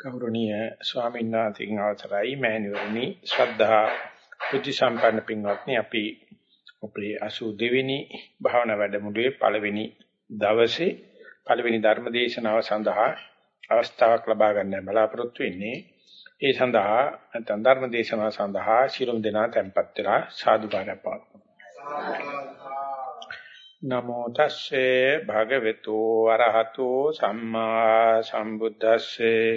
ගෞරවනීය ස්වාමීන් වහන්සේගේ අවසරයි මෑණිවරණි. ශ්‍රද්ධා බුද්ධ සම්පන්න පින්වත්නි අපි අපේ 82 වෙනි භාවනා වැඩමුළුවේ පළවෙනි දවසේ පළවෙනි ධර්ම දේශනාව සඳහා අවස්ථාවක් ලබා ගන්න බලාපොරොත්තු වෙන්නේ. ඒ සඳහා නැත්නම් ධර්ම දේශනාව සඳහා ශිරුම් දෙනා tempත් වෙලා සාදුකාරය පවත්වනවා නමෝ තස්සේ භගවතු අරහතෝ සම්මා සම්බුද්දස්සේ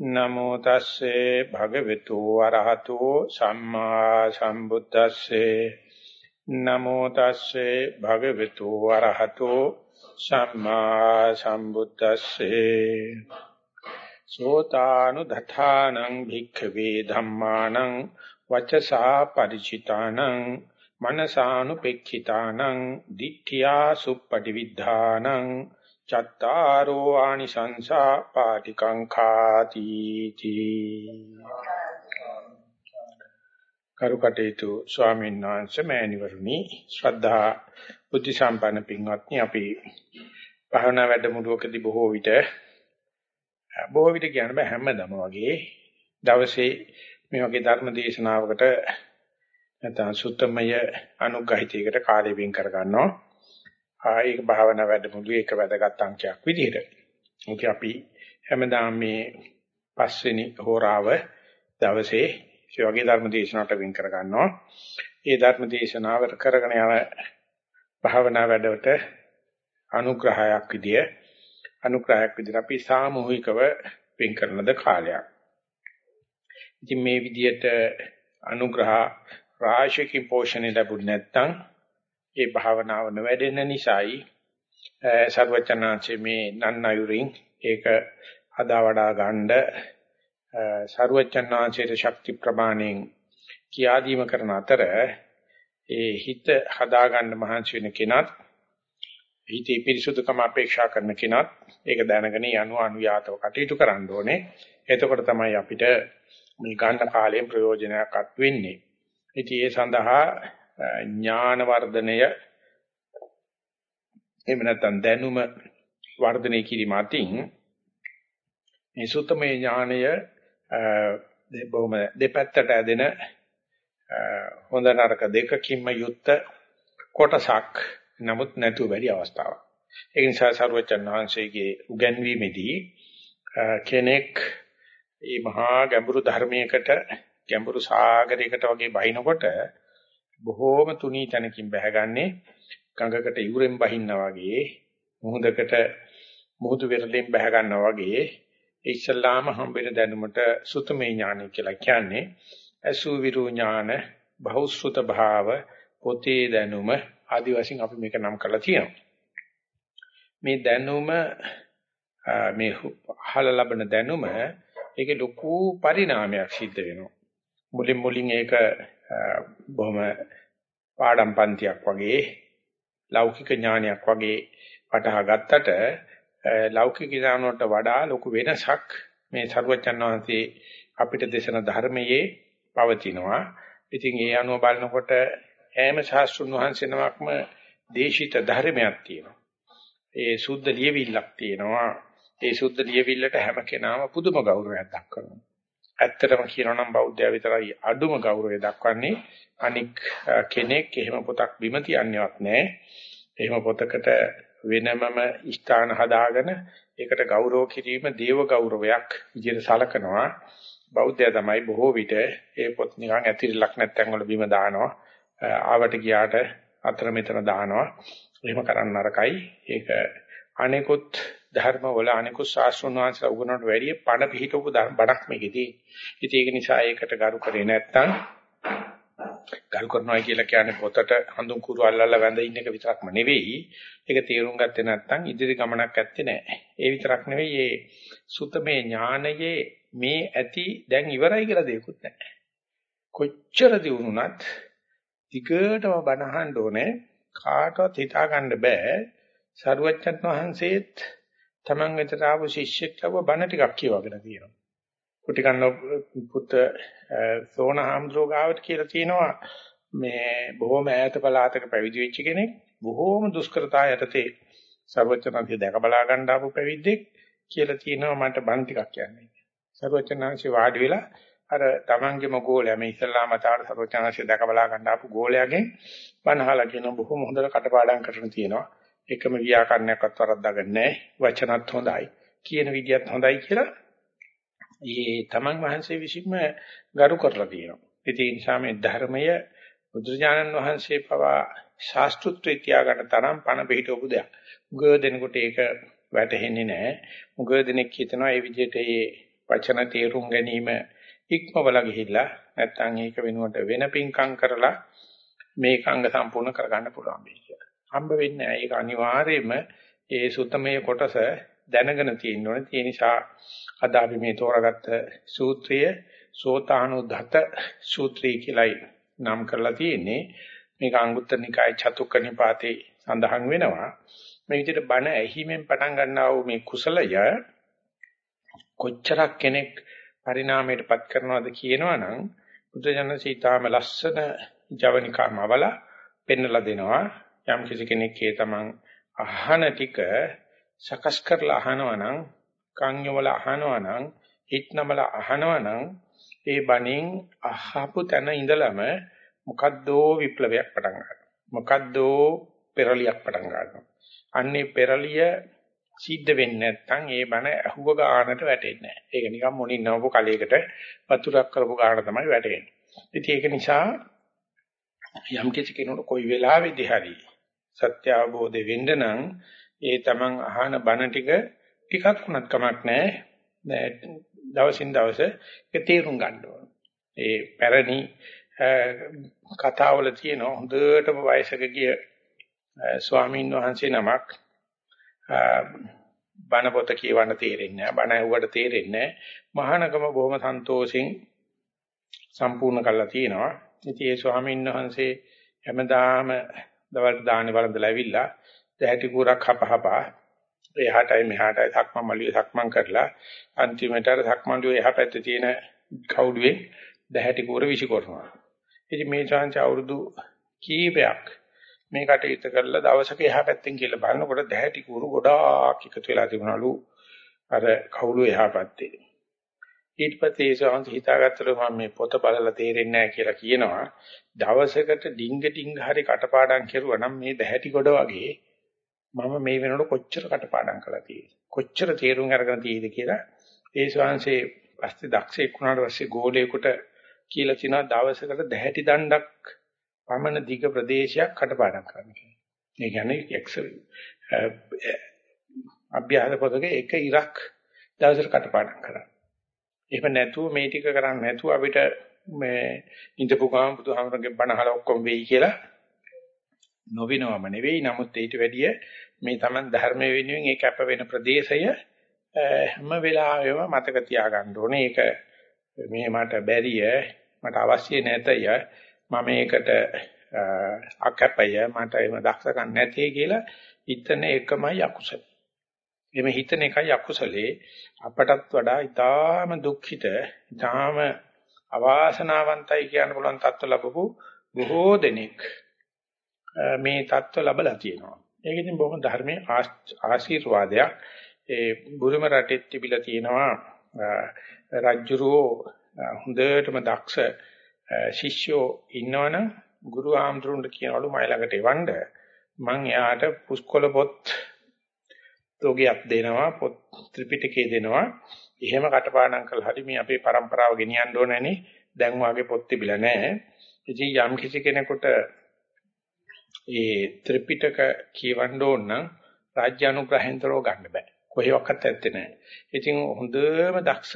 නමෝ තස්සේ භගවතු අරහතෝ සම්මා සම්බුද්දස්සේ. නමෝ තස්සේ භගවතු අරහතෝ සම්මා සම්බුද්දස්සේ. සෝතානු දථානං භික්ඛවේ ධම්මානං වචසා ಪರಿචිතානං මනසානුපෙක්ඛිතානං දිඨියා සුප්පටිවිද්ධානං චත්තාරෝ ආනිසංසා පාටිකංඛාති තී කරුකටේතු ස්වාමීන් වහන්සේ මෑණිවරුනි ශ්‍රද්ධා බුද්ධ සම්පන්න පින්වත්නි අපි භාවනා වැඩමුළුවකදී බොහෝ විට බොහෝ විට කියන බෑ හැමදම වගේ දවසේ මේ වගේ ධර්ම දේශනාවකට නැත්නම් සුත්තමය අනුග්‍රහිතයකට කාලය වෙන් කර ගන්නවා. ආයක භාවනා වැඩමුළුවේ එක වැදගත් අංකයක් විදිහට. ඒක අපි හැමදාම මේ පස්වෙනි හෝරාව දවසේ ඒ වගේ ධර්ම දේශනාවට වෙන් කර ගන්නවා. ඒ ධර්ම දේශනාව කරගෙන යන භාවනා වැඩවලට අනුග්‍රහයක් විදිය අනුග්‍රහයක් විදිහට අපි සාමූහිකව වෙන් කරනද කාලයක්. ඉතින් මේ විදියට අනුග්‍රහ රාශියකින් පෝෂණය ලැබුණ නැත්නම් ඒ භාවනාව නොවැඩෙන නිසායි සර්වචනාංශයේ මේ නන්නයුරින් ඒක අදා වඩා ගන්න සර්වචනාංශයේ ශක්ති ප්‍රමාණයෙන් කියාදීම කරන අතර ඒ හිත හදා ගන්න මහන්සි වෙන කෙනත් හිතේ පිරිසුදුකම අපේක්ෂා කරන කෙනත් ඒක දැනගෙන යනු අනුයාතව කටයුතු කරන්න ඕනේ. එතකොට තමයි අපිට මේ ගන්න කාලයෙන් ප්‍රයෝජනයක් අත් වෙන්නේ ඉතින් ඒ සඳහා ඥාන වර්ධනය එහෙම නැත්නම් දැනුම වර්ධනය කිරීම අතින් මේ සුත්තමේ ඥානය බොහොම දෙපැත්තට ඇදෙන හොඳ නරක දෙකකින්ම යුක්ත කොටසක් නමුත් නැතුව බැරි අවස්ථාවක්. ඒ නිසා සර්වචන් වහන්සේගේ උගන්වීමේදී කෙනෙක් මේ මහා ගැඹුරු ධර්මයකට ගැඹුරු සාගරයකට වගේ බහිනකොට බොහෝම තුනී තැනකින් බැහැගන්නේ. ගඟකට ඉවුරෙන් බහින්නා වගේ මුහුදකට මුහුදු වෙරළෙන් බැහැ ගන්නවා වගේ ඉස්ලාම හම්බෙන දැනුමට සුතමේ ඥානය කියලා කියන්නේ අසු විරු ඥාන බහුශ්‍රුත භාව පොතේ දැනුම ආදි වශයෙන් අපි මේක නම් කරලා තියෙනවා. මේ දැනුම මේ අහල ලබන දැනුම ඒකේ ලොකු පරිණාමයක් සිද්ධ වෙනවා. මුලින් මුලින් ඒක බොහොම පාඩම් පන්තියක් වගේ ලෞකික ඥානයක් වගේ වටහා ගත්තට ලෞකික ඥානවලට වඩා ලොකු වෙනසක් මේ සරුවචන් වහන්සේ අපිට දේශන ධර්මයේ පවතිනවා. ඉතින් ඒ අනුව බලනකොට ඈම ශාස්ත්‍රුන් වහන්සේ නමක්ම දේශිත ධර්මයක් තියෙනවා. ඒ සුද්ධ ලියවිල්ලක් තියෙනවා. ඒ සුද්ධ ලියවිල්ලට හැම කෙනාම පුදුම ගෞරවයක් දක්වනවා. ඇත්තටම කියනවා නම් බෞද්ධය විතරයි අඩුම ගෞරවය දක්වන්නේ අනික් කෙනෙක් එහෙම පොතක් බිම තියන්නේවත් නැහැ. එහෙම පොතකට වෙනමම ස්ථාන හදාගෙන ඒකට ගෞරව කිරීම දේව ගෞරවයක් විදිහට සලකනවා. බෞද්ධය තමයි බොහෝ විට ඒ පොත් නිකන් ඇතිරිලක් නැත්නම් වල බිම දානවා. ආවට ගියාට අතර මෙතන දානවා. එහෙම කරන්න නරකයි. ඒක අනෙකුත් ධර්ම වල අනිකුත් ශාස්ත්‍රඥ වහන්සේලා උගනනට වැඩිය පණ පිහිටවපු බණක් මේකේදී. ඉතින් ඒක නිසා ඒකට ගරු කරේ නැත්තම් ගරු කරනවා කියලා කියන්නේ පොතට හඳුන් කුරු අල්ලලා වැඳ ඉන්න එක විතරක්ම නෙවෙයි. ඒක තේරුම් ගත්තේ නැත්තම් ඉදිරි ගමනක් ඇත්තේ නැහැ. ඒ විතරක් නෙවෙයි මේ සුතමේ ඥානයේ මේ ඇති දැන් ඉවරයි කියලා දෙයක්වත් නැහැ. කොච්චර දිනුනත් ටිකටම බනහන්න ඕනේ කාටවත් හිතා ගන්න බෑ. සරුවච්චන් වහන්සේත් Taman වෙතට ආපු ශිෂ්‍යෙක් ලව බණ ටිකක් කියවගෙන තියෙනවා. කුටි කන්න පුත් සෝන හාමුදුරුවෝ ගාවට කියලා තියෙනවා මේ බොහොම ඈත පළාතක පැවිදි වෙච්ච කෙනෙක් බොහොම දුෂ්කරතා යටතේ සර්වචනන්සේ දැක බලා ගන්න ආපු පැවිද්දෙක් කියලා තියෙනවා මට බණ ටිකක් කියන්නේ. සර්වචනාංශي වාඩි වෙලා අර තමන්ගේම ගෝලයා මේ ඉස්ලාම මතාවට සර්වචනාංශي දැක බලා ගන්න ආපු ගෝලයාගෙන් බණහලා කියන බොහොම හොඳට කටපාඩම් කරන තියෙනවා. එකම ව්‍යාකරණයක්වත් වරද්දාගන්නේ නැහැ. වචනත් හොඳයි. කියන විදියත් හොඳයි කියලා ඒ තමන් වහන්සේ විසින්ම ගරු කරලා තියෙනවා. ඒ නිසා මේ ධර්මය බුදුරජාණන් වහන්සේ පවා ශාස්ත්‍රුත්වයේ තියාගන්න තරම් පණ පිටවපු දෙයක්. උගව දෙනකොට ඒක වැටහෙන්නේ නැහැ. උගව දෙනෙක් හිතනවා මේ විදිහට මේ වචන තේරුම් ගැනීම ඉක්මවල ගිහිල්ලා නැත්තම් ඒක වෙනුවට වෙන පිංකම් කරලා මේක අංග සම්පූර්ණ කරගන්න පුළුවන් වෙයි කියලා. හම්බ වෙන්නේ නැහැ. ඒක අනිවාර්යයෙන්ම ඒ සුත්තමයේ කොටස දැනගෙන තියෙන්න ඕනේ. ඒ නිසා අද අපි මේ තෝරාගත්ත සූත්‍රය සෝතානුදත සූත්‍රය කියලායි නම් කරලා තියෙන්නේ. මේක අංගුත්තර නිකාය චතුක්ක නිපාතේ සඳහන් වෙනවා. මේ විදිහට බණ ඇහිමෙන් පටන් ගන්නා වූ මේ කුසලය කොච්චරක් කෙනෙක් පරිණාමයටපත් කරනවද කියනවනම් බුදුජනක සීතාම ලස්සන ජවනිකාමවල පෙන්වලා දෙනවා. යම් කිසි කෙනෙක් ඒ තමන් අහන ටික සකස් කරලා අහනවනම් කන් යොමල අහනවනම් හිත නමල අහනවනම් ඒ බණින් අහපු තැන ඉඳලම මොකද්දෝ විප්ලවයක් පටන් ගන්නවා. මොකද්දෝ පෙරලියක් පටන් ගන්නවා. අන්නේ පෙරලිය සිද්ධ වෙන්නේ නැත්නම් ඒ බණ අහුව ගන්නට වැටෙන්නේ නැහැ. ඒක නිකන් මොනින් නවපු කලයකට වතුරක් කරපු ගාන තමයි වැටෙන්නේ. ඉතින් ඒක නිසා යම් කිසි කෙනෙකුට කොයි වෙලාවෙදී හරි සත්‍ය අවබෝධ වෙන්න නම් ඒ තමන් අහන බණ ටික ටිකක් වුණත් කමක් නැහැ. දවසින් දවස ඒක තේරුම් ගන්න ඕන. ඒ පැරණි කතාවල තියෙන හොඳටම වයසක ගිය ස්වාමීන් වහන්සේ නමක් බණ පොත කියවන්න තේරෙන්නේ නැහැ. බණ ඇහුවට තේරෙන්නේ නැහැ. මහානකම බොහොම සන්තෝෂෙන් සම්පූර්ණ කරලා තියෙනවා. ඉතින් ඒ ස්වාමීන් වහන්සේ හැමදාම දවල්ට දාන්නේ වළඳලා ඇවිල්ලා දැහැටි කුරක් හපහපා එහාටයි මෙහාටයි සක්මන් මළුවේ සක්මන් කරලා අන්තිමට අර සක්මන් මළුවේ එහා පැත්තේ තියෙන කවුඩුවේ දැහැටි කුර විසිකරනවා. ඉතින් මේ chance අවුරුදු කීපයක් මේ කටයුතු කරලා දවසක එහා පැත්තෙන් කියලා බලනකොට දැහැටි කුරු ගොඩාක් එකතු වෙලා තිබුණලු අර කවුළු එහා පැත්තේ. ඊට පස්සේ ඒ ශාන්ත හිතාගත්තලු මම මේ පොත බලලා තේරෙන්නේ නැහැ කියලා කියනවා. දවසකට ඩිංග ඩිංග හරි කටපාඩම් කරුවා නම් මේ දැහැටි ගොඩ වගේ මම මේ වෙනකොට කොච්චර කටපාඩම් කළා තියෙද කොච්චර තේරුම් අරගෙන තියෙද කියලා ඒ ශාන්සේ පස්සේ දක්ෂයෙක් වුණාට පස්සේ ගෝලයකට කියලා තිනවා දවසකට දැහැටි දණ්ඩක් පමණ දිග ප්‍රදේශයක් කටපාඩම් කරන්න කියලා. ඒ කියන්නේ එක්ස අභ්‍යාස පොතක එක ඉරක් දවසට කටපාඩම් කරා. එහෙම නැතුව මේ ටික කරන්නේ නැතුව අපිට මේ ඉඳපු ගාම බුදුහාමරගේ බණහල ඔක්කොම වෙයි කියලා නොවිනවම නෙවෙයි. නමුත් ඊට වැඩිය මේ Taman ධර්මයේ වෙනුවෙන් ඒ කැප වෙන ප්‍රදේශය හැම වෙලාවෙම මතක තියාගන්න ඕනේ. ඒක මේ මට බැරිය, මට අවශ්‍ය නැතය, මම ඒකට අකපය, මට එහෙම දක්ෂකම් නැtei කියලා හිතන එකමයි අකුසල. එමෙ හිතන එකයි අකුසලේ අපටත් වඩා ඊටාම දුක්ඛිත ඊටාම අවාසනාවන්තයි කියන්න පුළුවන් තත්ත්ව ලැබපු බොහෝ දෙනෙක් මේ තත්ත්ව ලැබලා තියෙනවා. ඒක ඉතින් බොහොම ධර්මයේ ආශිර්වාදයක්. ඒ බුරුම රටේ තිබිලා තියෙනවා රජ්ජුරෝ හොඳටම දක්ෂ ශිෂ්‍යෝ ඉන්නවනම් ගුරු ආම්තුරුන්ට කියනවලු මයි ළඟට එවන්න මං එයාට පුස්කොළ පොත් තෝගයක් දෙනවා පොත් ත්‍රිපිටකේ දෙනවා එහෙම කටපාඩම් කළා හරි මේ අපේ પરම්පරාව ගෙනියන්න ඕනනේ දැන් වාගේ පොත් තිබිලා නැහැ ඉතින් යම් කිසි කෙනෙකුට ඒ ත්‍රිපිටක කියවන්න ඕන නම් රාජ්‍ය අනුග්‍රහෙන්තරෝ ගන්න බෑ. කොහෙවත් ඇත්තේ නැහැ. ඉතින් හොඳම දක්ෂ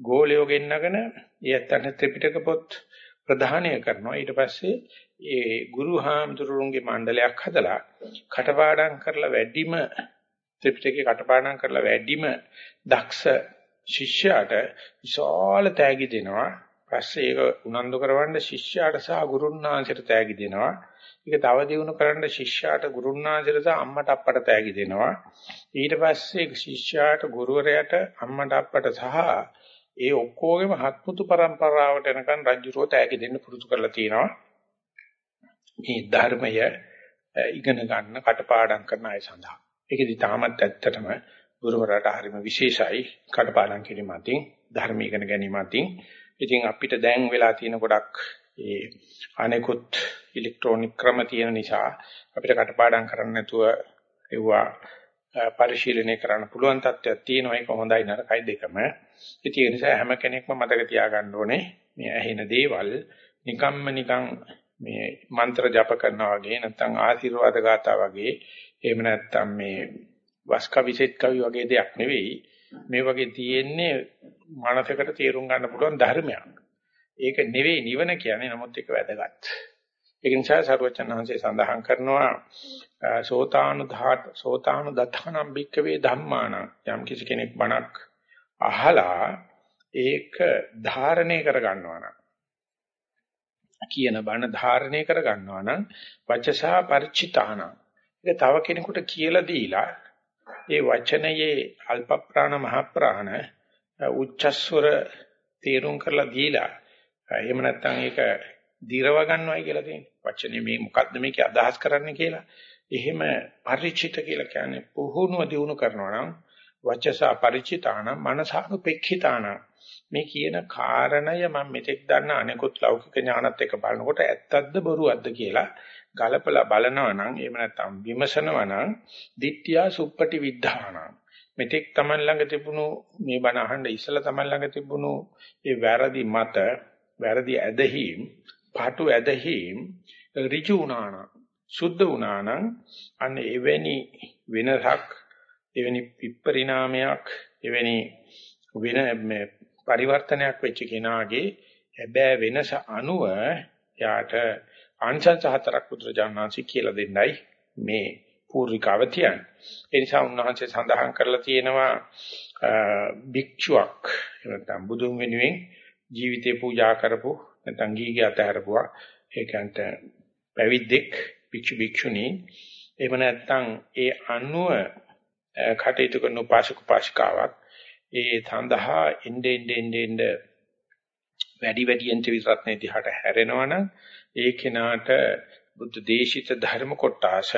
ගෝලියෝ ගෙන්නගෙන ඊයත්තන ත්‍රිපිටක පොත් ප්‍රධානය කරනවා. ඊට පස්සේ ඒ ගුරු හාමුදුරුවන්ගේ මණ්ඩලයක් හදලා කටපාඩම් කරලා වැඩිම ත්‍රිපිටකේ කටපාඩම් කරලා වැඩිම දක්ෂ ශිෂ්‍යයාට විශාල තෑගි දෙනවා. පස්සේ ඒක උනන්දු කරවන්න ශිෂ්‍යයාට සහ ගුරුන්නාන්සයට තෑගි දෙනවා. ඒක තව දියුණු කරන්න ශිෂ්‍යයාට ගුරුන්නාන්සයට සහ අම්මට අප්පට තෑගි දෙනවා. ඊට පස්සේ ශිෂ්‍යයාට ගුරුවරයාට අම්මට අප්පට සහ ඒ ඔක්කොගෙම හත්මුතු પરම්පරාවට එනකන් රජුරෝ තෑගි දෙන්න පුරුදු කරලා තියෙනවා. මේ ධර්මය ඉගෙන ගන්න කටපාඩම් කරන අය සඳහා. ඒකෙදි තාමත් ඇත්තටම ගුරුවරයාට හරිම විශේෂයි කඩපාඩම් කිරීම අතින් ධර්ම ඉගෙන ගැනීම අතින්. ඉතින් අපිට දැන් වෙලා තියෙන ගොඩක් ඒ අනෙකුත් ඉලෙක්ට්‍රොනික ක්‍රම තියෙන නිසා අපිට කඩපාඩම් කරන්න නැතුව ඒවා පරිශීලනය කරන්න පුළුවන් තත්ත්වයක් තියෙනවා ඒක හොඳයි නරකයි දෙකම. ඉතින් ඒ නිසා හැම කෙනෙක්ම මතක තියාගන්න ඕනේ මේ ඇහෙන දේවල් නිකම්ම නිකං මේ මන්ත්‍ර ජප කරනවා වගේ නැත්නම් ආශිර්වාද ගාථා වගේ එහෙම නැත්නම් මේ වස්කවිසෙත් කවි වගේ දෙයක් නෙවෙයි මේ වගේ තියෙන්නේ මානසිකට තේරුම් ගන්න පුළුවන් ධර්මයක්. ඒක නෙවෙයි නිවන කියන්නේ නමුත් ඒක වැදගත්. ඒක නිසා සරුවචනහන්සේ සඳහන් කරනවා සෝතානුධාත සෝතානුදත්තනම් භික්කවේ ධම්මාන යම් කිසි කෙනෙක් බණක් අහලා ඒක ධාරණය කර ගන්නවා නම් කියන බණ ධාරණය කරගන්නවා නම් වචසා ಪರಿචිතාන ඒක තව කෙනෙකුට කියලා දීලා ඒ වචනයේ අල්ප ප්‍රාණ මහ ප්‍රාණ උච්චස්වර තේරුම් කරලා දීලා එහෙම නැත්නම් ඒක දිරව ගන්නවයි කියලා තියෙනවා වචනේ මේ මොකද්ද මේකේ අදහස් කරන්නේ කියලා එහෙම ಪರಿචිත කියලා කියන්නේ පුහුණුව දිනු කරනවා නම් වචසා ಪರಿචිතාන මනසානුපෙක්ඛිතාන මේ කියන කාරණය මම මෙතෙක් දන්න අනෙකුත් ලෞකික ඥානත් එක්ක බලනකොට ඇත්තක්ද බොරුවක්ද කියලා ගලපලා බලනවා නම් එහෙම නැත්නම් විමසනවා නම් ditthiya suppati viddhana මෙතෙක් Taman ළඟ තිබුණු මේ බණ අහන්න ඉස්සලා Taman ළඟ තිබුණු ඒ වැරදි මත වැරදි ඇදහිම් පාටු ඇදහිම් ඍජු වුණාන සුද්ධ වුණානම් අන්න එවැනි වෙනසක් එවැනි විපරිණාමයක් එවැනි වෙන මේ පරිවර්තනයක් වෙච්ච කෙනාගේ හැබෑ වෙනස අනුව යාට ආංශංශ හතරක් පුත්‍රජානනාංශي කියලා දෙන්නයි මේ පූර්විකාව තියන්නේ. ඒ නිසා උන්වහන්සේ සඳහන් කරලා තියෙනවා භික්ෂුවක් නැත්නම් බුදුන් වෙනුවෙන් ජීවිතේ පූජා කරපු නැත්නම් ගීගේ අතහැරපුවා ඒකන්ට පැවිද්දෙක් භික්ෂු භික්ෂුණී. එහෙම නැත්නම් ඒ අනුව කටයුතු කරන උපාසක උපාසිකාවක්. ඒ සඳහා ඉnde ඉnde ඉnde ඉnde වැඩි වැඩියෙන් ත්‍රිවිධ දිහාට හැරෙනවනම් ඒ කෙනාට බුද්ධ දේශිත ධර්ම කොටාස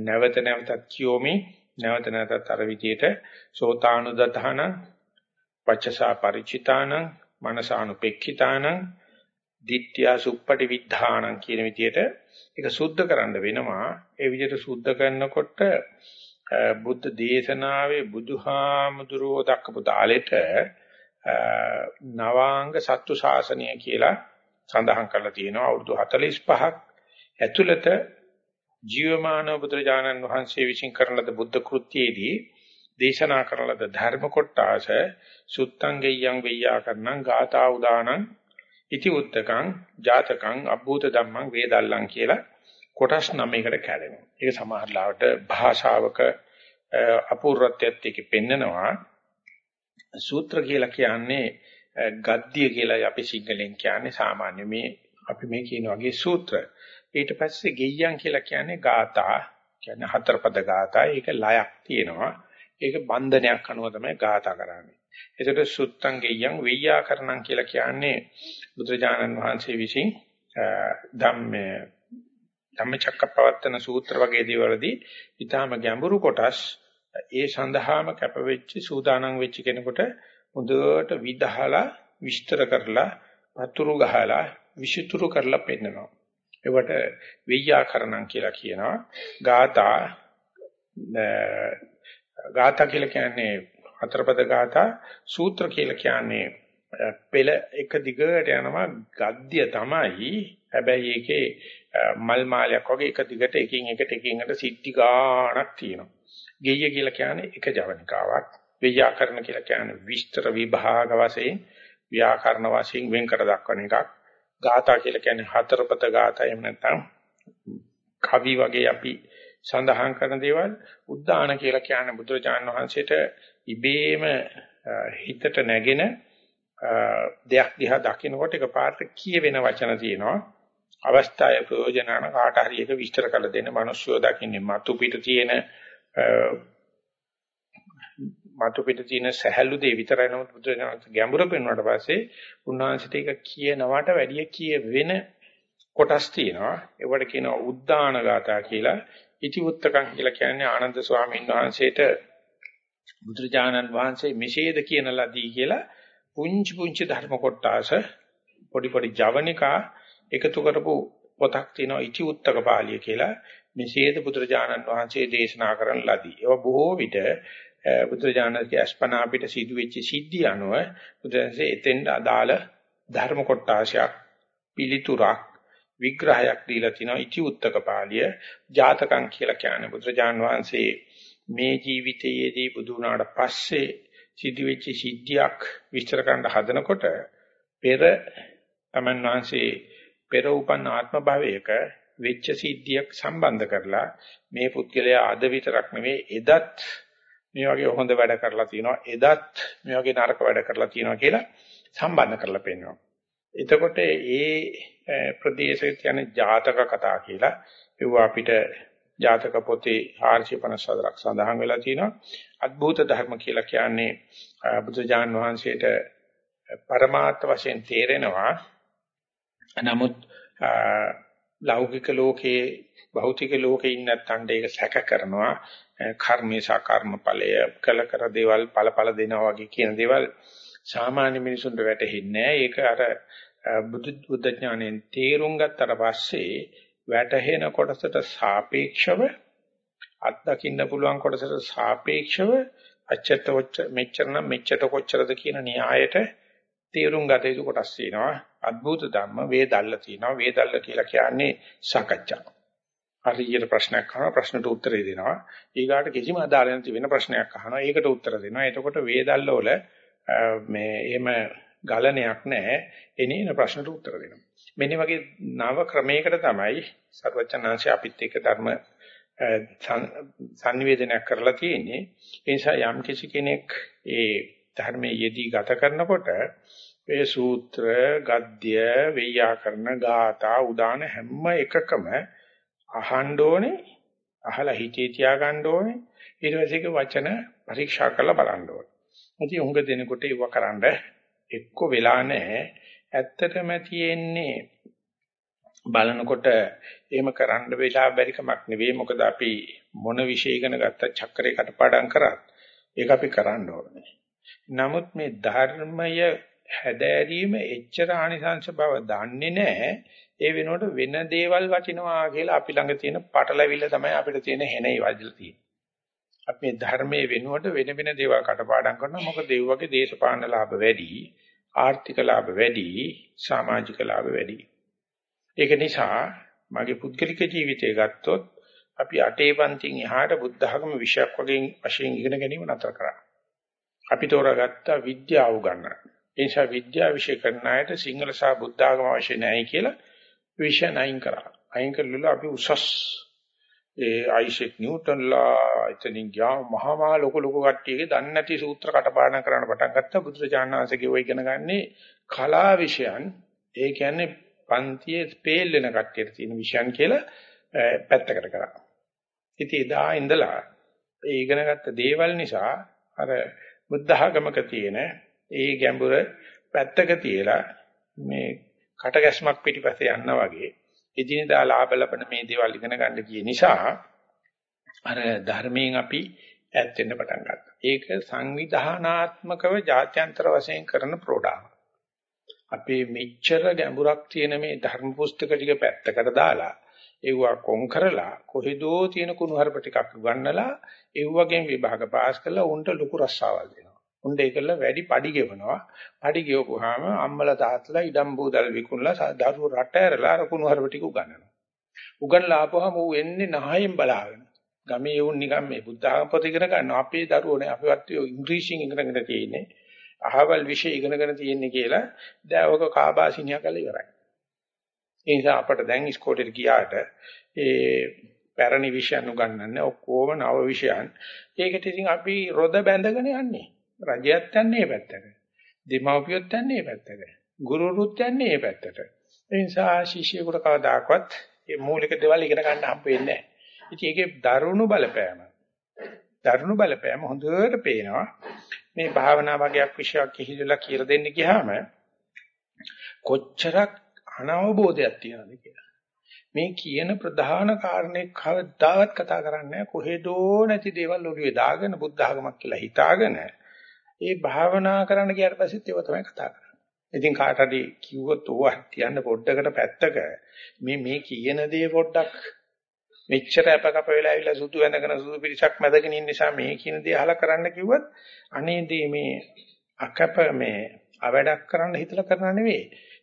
නැවත නැවතත් කියෝමි. නැවත නැවතත් අර විදියට සෝතානුදතහන පච්චසා ಪರಿචිතාන මනසානුපෙක්ඛිතාන ditthiya suppati viddhānaං කියන විදියට ඒක සුද්ධ කරන්න වෙනවා. ඒ විදියට සුද්ධ කරනකොට බුද්ධ දේශනාවේ බුදුහාමුදුරුවෝ දක්වපු තාලෙට නවාංග සත්තු ශාසනය කියලා සඳහන් කරලා තියෙනවා. අවුරුදු 45ක් ඇතුළත ජීවමාන බුදුරජාණන් වහන්සේ විසින් කරන ලද බුද්ධ කෘත්‍යයේදී දේශනා කරන ලද ධර්ම කොටාස සුත්තං ගෙය්‍යං වෙය්‍යාකරණං ගාථා උදානං ඉති උත්තකං ජාතකං අභූත ධම්මං වේදල්ලං කියලා කොටස් 9කට කැඩෙනවා. ඒක සමහරලාවට භාෂාවක අපූර්වත්වයට ඒක පෙන්නනවා. සූත්‍ර කියලා කියන්නේ ගද්දිය කියලා අපි සිංහලෙන් කියන්නේ සාමාන්‍ය මේ අපි මේ කියන වගේ සූත්‍ර. ඊට පස්සේ ගෙය්යන් කියලා කියන්නේ ගාථා. කියන්නේ හතරපද ගාථා. ඒක ලයක් තියෙනවා. ඒක බන්ධනයක් අනුව තමයි ගාථා කරන්නේ. ඒකට සුත්තං ගෙය්‍යං වෙය්‍යාකරණං කියලා කියන්නේ බුදුරජාණන් වහන්සේ විසින් ධම්මේ ධම්මචක්කපවත්තන සූත්‍ර වගේ දේවල්දී ඊටාම ගැඹුරු කොටස් ඒ සඳහාම කැපවෙච්ච සූදානම් වෙච්ච කෙනෙකුට මුදුවට විදහලා විස්තර කරලා පතුරු ගහලා විෂිතුරු කරලා පෙන්නනවා. ඒවට වෙය්‍යාකරණම් කියලා කියනවා. ගාථා ගාථා කියලා කියන්නේ හතරපද ගාථා සූත්‍ර කියලා කියන්නේ පෙළ එක දිගට යනවා ගද්‍ය තමයි හැබැයි ඒකේ මල් මාලයක් වගේ එක දිගට එකින් එකට එකින් එකට සිද්ධි ගාණක් තියෙනවා. ගෙయ్య කියලා කියන්නේ එක ජවනිකාවක්. ව්‍යාකරණ කියලා කියන්නේ විස්තර විභාග වශයෙන් ව්‍යාකරණ වශයෙන් වෙන් කර දක්වන එකක්. ගාථා කියලා කියන්නේ හතරපත ගාථා එහෙම නැත්නම් කවි වගේ අපි සඳහන් කරන දේවල් උද්දාන කියලා කියන්නේ බුදුරජාණන් වහන්සේට ඉබේම හිතට නැගෙන දෙයක් දිහා දකිනකොට එකපාරට කියවෙන වචන තියෙනවා අවස්ථාවේ ප්‍රයෝජනන කාට හරි එක විස්තර කරලා දෙන්න. මිනිස්සුયો දකින්නේ මතු පිට තියෙන මතු පිට තියෙන සහැල්ලු දේ විතරයි. නමුත් බුදුරජාණන් ගැඹුර පෙන්වුවාට පස්සේ උන්වහන්සේට ඒක කියනවට වැඩිය කියවෙන කොටස් තියෙනවා. ඒවට කියනවා උද්දාන ගාථා කියලා. ඉති උත්තකම් කියලා කියන්නේ ආනන්ද ස්වාමීන් වහන්සේට බුදුරජාණන් වහන්සේ මෙසේද කියන ලදී කියලා පුංචි පුංචි ධර්ම කොටාස පොඩි පොඩි ජවනිකා එකතු කරපු පොතක් තියෙනවා ඉති උත්තක පාළිය කියලා මෙසේද බුදුරජාණන් වහන්සේ දේශනා කරන ලදී. ඒවා බොහෝ විට බුදුරජාණන්ගේ අස්පනා අපිට සිදුවෙච්ච සිද්ධි අනුව බුදුරජාණන්සේ එතෙන්ට අදාළ ධර්ම කොටාශයක් පිළිතුරක් විග්‍රහයක් දීලා තිනවා ඉති උත්තක පාළිය ජාතකම් කියලා කියන්නේ බුදුරජාණන් වහන්සේ මේ ජීවිතයේදී බුදු වුණාට පස්සේ සිදුවෙච්ච සිද්ධියක් විස්තර කරන්න හදනකොට පෙර තමන් වහන්සේ පෙර උපන් ආත්ම භවයක වෙච්ච සිද්ධියක් සම්බන්ධ කරලා මේ පුද්ගලයා අද විතරක් නෙවෙයි එදත් මේ වගේ හොඳ වැඩ කරලා තියෙනවා එදත් මේ වගේ නරක වැඩ කරලා තියෙනවා කියලා සම්බන්ධ කරලා පෙන්නනවා. එතකොට ඒ ප්‍රදේශයේ තියෙන ජාතක කතා කියලා ඒව අපිට ජාතක පොතේ 454ක් සඳහන් වෙලා තියෙනවා. අద్භූත ධර්ම කියලා කියන්නේ බුදුජාන් වහන්සේට පරමාර්ථ වශයෙන් තේරෙනවා. නමුත් ලෞකික ලෝකයේ භෞතික ලෝකේ ඉන්න නැත්නම් ඒක සැක කරනවා කර්මේශා කර්මඵලය කල කර දේවල් ඵලඵල දෙනවා වගේ කියන දේවල් සාමාන්‍ය මිනිසුන්ට වැටහෙන්නේ නැහැ. ඒක අර බුදු බුද්ධ ඥාණයෙන් තේරුම් ගත්තට පස්සේ වැටහෙන කොටසට සාපේක්ෂව අත්දකින්න පුළුවන් කොටසට සාපේක්ෂව අච්චත මෙච්චර නම් මෙච්චර කොච්චරද කියන න්‍යායට තේරුම් ගත යුතු කොටස් තියෙනවා. අద్భుත ධම්ම වේදල්ල තියෙනවා. වේදල්ල කියලා කියන්නේ සාකච්ඡා. හරියට ප්‍රශ්නයක් අහනවා ප්‍රශ්නට උත්තර දෙනවා. ඊගාට කිසිම අදාළ නැති වෙන ප්‍රශ්නයක් අහනවා. ඒකට උත්තර දෙනවා. එතකොට වේදල්ල වල මේ එහෙම ගලණයක් නැහැ. එනේන ප්‍රශ්නට උත්තර දෙනවා. මෙන්න වගේ නව ක්‍රමයකට තමයි සර්වචනාංශය අපිත් එක්ක ධර්ම සංනිවේදනයක් කරලා තියෙන්නේ. ඒ නිසා යම් කිසි කෙනෙක් ඒ ධර්මයේ යෙදී ගත කරනකොට මේ සූත්‍ර, ගද්‍ය, වේයාකරණ, ගාථා, උදාන හැම එකකම අහන්න ඕනේ, අහලා හිතේ තියාගන්න ඕනේ. ඊට පස්සේ ඒක වචන පරීක්ෂා කරලා බලන්න ඕනේ. ඉතින් උඟ දෙනකොට ඒව කරන්න එක්ක වෙලා නැහැ. ඇත්තටම තියෙන්නේ බලනකොට එහෙම කරන්න වෙලා බැරි කමක් නෙවෙයි මොකද අපි මොන විෂය ඉගෙන ගත්ත චක්‍රේ කටපාඩම් කරත් ඒක අපි කරන්න ඕනේ. නමුත් මේ ධර්මය හැදෑරීම එච්චර ආනිසංශ බව දන්නේ නැහැ. ඒ වෙනුවට වෙන දේවල් වටිනවා කියලා අපි ළඟ තියෙන පටලවිල්ල තමයි අපිට තියෙන හැනේ වදිලා තියෙන්නේ. අපි මේ ධර්මයේ වෙනුවට වෙන වෙන දේවල් කටපාඩම් කරනවා. මොකද ඒ වගේ දේශපාලන ලාභ වැඩි, ආර්ථික ලාභ වැඩි, සමාජික ලාභ වැඩි. ඒක නිසා මගේ පුද්ගලික ජීවිතය ගත්තොත් අපි අටේ පන්තින් එහාට බුද්ධ ධර්ම විෂයක් වගේ වශයෙන් ඉගෙන ගැනීම නතර කරා. අපි තෝරාගත්ත විද්‍යාව උගන්නන. ඒ නිසා විද්‍යාව විෂය කරන අයට සිංහල සහ බුද්ධ ආගම අවශ්‍ය නැහැ කියලා විෂය නැයින් කරා. අයින් කළා අපි උසස් ඒ අයිසෙක් නිව්ටන්ලා එතනින් ගියා මහා මහා ලොකු ලොකු කට්ටියගේ දන්නේ නැති සූත්‍ර කටපාඩම් කරන්න පටන් ගත්තා බුදුරජාණන් වහන්සේගේ ඔය ඉගෙන ගන්නේ කලා විෂයන් ඒ කියන්නේ පන්තියේ ස්පේල් වෙන කට්ටියට තියෙන විෂයන් කියලා පැත්තකට කරා. ඉතින් එදා ඉඳලා ඒ ඉගෙනගත්ත දේවල් නිසා අර බුද්ධ ආගමක තියෙන ඒ ගැඹුර පැත්තක තියලා මේ කටගැස්මක් පිටිපස්සේ යනවා වගේ එදිනදා ලාභ ලබන මේ දේවල් ඉගෙන ගන්න කිය නිසා අර ධර්මයෙන් අපි ඈත් වෙන්න පටන් ගත්තා. ඒක සංවිධානාත්මකව ජාත්‍යන්තර වශයෙන් කරන ප්‍රෝඩාම. අපේ මෙච්චර ගැඹුරක් තියෙන මේ ධර්ම පුස්තක ටික පැත්තකට දාලා ඒවා කොන් කරලා කොහෙදෝ තියෙන කුණුහරුප ටිකක් ගන්නලා ඒ වගේම විභාග පාස් කරලා උන්ට ලොකු රස්සාවල් දෙනවා. උන්ට ඒකල වැඩි padi ගෙවනවා. padi ගෙවපුවාම අම්මලා තාත්තලා ඉඩම් බෝදල් විකුණලා දරුවෝ රට ඇරලා අර කුණුහරුප ටික උගන්වනවා. උගන්ලා ආපුවාම ඌ එන්නේ නහයෙන් බලාගෙන. ගමේ උන් නිකන් මේ බුද්ධ ආගම පොත ඉගෙන ගන්නවා. අපේ දරුවෝනේ අපේවත් ඉංග්‍රීසියෙන් ඉගෙනගෙන තියෙන්නේ. අහවල් විෂය ඉගෙනගෙන තියෙන්නේ කියලා දැවක කාබාසිනියා කළ ඉවරයි. ඒ නිසා අපට දැන් ඉස්කෝලේට ගියාට ඒ පැරණි විෂයන් උගන්වන්නේ ඔක්කොම නව විෂයන්. ඒකට ඉතින් අපි රොද බැඳගෙන යන්නේ. රජයත් යන්නේ මේ පැත්තට. දෙමව්පියොත් යන්නේ මේ පැත්තට. ගුරුරුත් යන්නේ මේ පැත්තට. ඒ නිසා ශිෂ්‍යයෙකුට කවදාකවත් මේ මූලික දේවල් ඉගෙන ගන්න හම්බ වෙන්නේ නැහැ. ඉතින් ඒකේ දරුණු බලපෑම. දරුණු බලපෑම හොඳට පේනවා. මේ භාවනා වගේක් විෂයක් කිහිදලා කියලා දෙන්න ගියාම කොච්චරක් අනවබෝධයක් තියෙනවද කියලා. මේ කියන ප්‍රධාන කාරණේ කවදාවත් කතා කරන්නේ කොහෙදෝ නැති දේවල් ඔළුවේ දාගෙන බුද්ධ ආගමක් කියලා හිතාගෙන ඒ භාවනා කරන්න ගියාට පස්සෙත් ඒව තමයි කතා කරන්නේ. ඉතින් කාට හරි කිව්වොත් ඕවා තියන්න පොඩ්ඩකට පැත්තක මේ මේ කියන දේ පොඩ්ඩක් මෙච්චර අපකප වෙලා ඇවිල්ලා සුදු වැඳගෙන සුදු පිරිසක් මැදගෙන ඉන්න නිසා මේ කියන දේ අහලා කරන්න කිව්වොත් අනේදී මේ අකප මේ අවඩක් කරන්න හිතලා කරනා නෙවෙයි.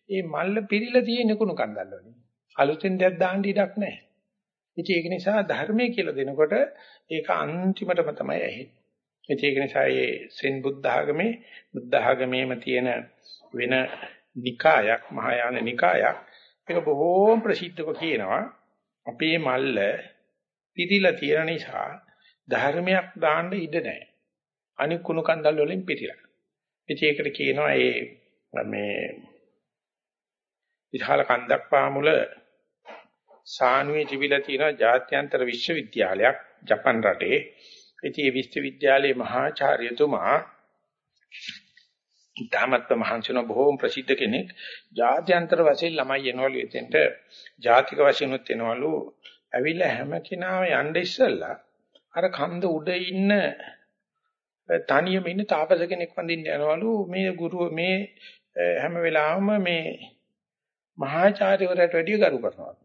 මේ මල්ල පිරීලා තියෙන කුණු කන්දල් වලින්. අලුතෙන් දෙයක් දාන්න ඉඩක් නැහැ. ඉතින් ඒක නිසා ධර්මයේ කියලා දෙනකොට ඒක අන්තිමටම තමයි ඇහෙන්නේ. ඉතින් ඒක නිසා මේ සෙන් බුද්ධ ආගමේ බුද්ධ ආගමේම තියෙන වෙන නිකායක් මහායාන නිකායක් ඒක බොහෝම ප්‍රසිද්ධව කියනවා අපේ මල්ල පිටිලා තියෙන නිසා ධර්මයක් දාන්න ඉඩ නැහැ. අනික් කුණු කන්දල් වලින් පිටිලා. ඉතින් ඒකට කියනවා ඒ මේ විශාල කන්දක් පාමුල සානුවේ තිබිලා තියෙන ජාත්‍යන්තර විශ්වවිද්‍යාලයක් ජපන් රටේ. ඉතින් මේ විශ්වවිද්‍යාලයේ මහාචාර්යතුමා ඊටමත් මහන්සින බොහෝම ප්‍රසිද්ධ කෙනෙක්. ජාත්‍යන්තර වශයෙන් ළමයි එනවලු එතෙන්ට ජාතික වශයෙන් උත් එනවලු. ඇවිල්ලා හැම කෙනාම යන්න ඉස්සෙල්ලා අර කන්ද උඩ ඉන්න තනියම ඉන්න තාපස කෙනෙක් වඳින්න යනවලු මේ ගුරු මේ හැම වෙලාවෙම මේ මහාචාර්යවරයාට වැඩිය ගරු කරනවා.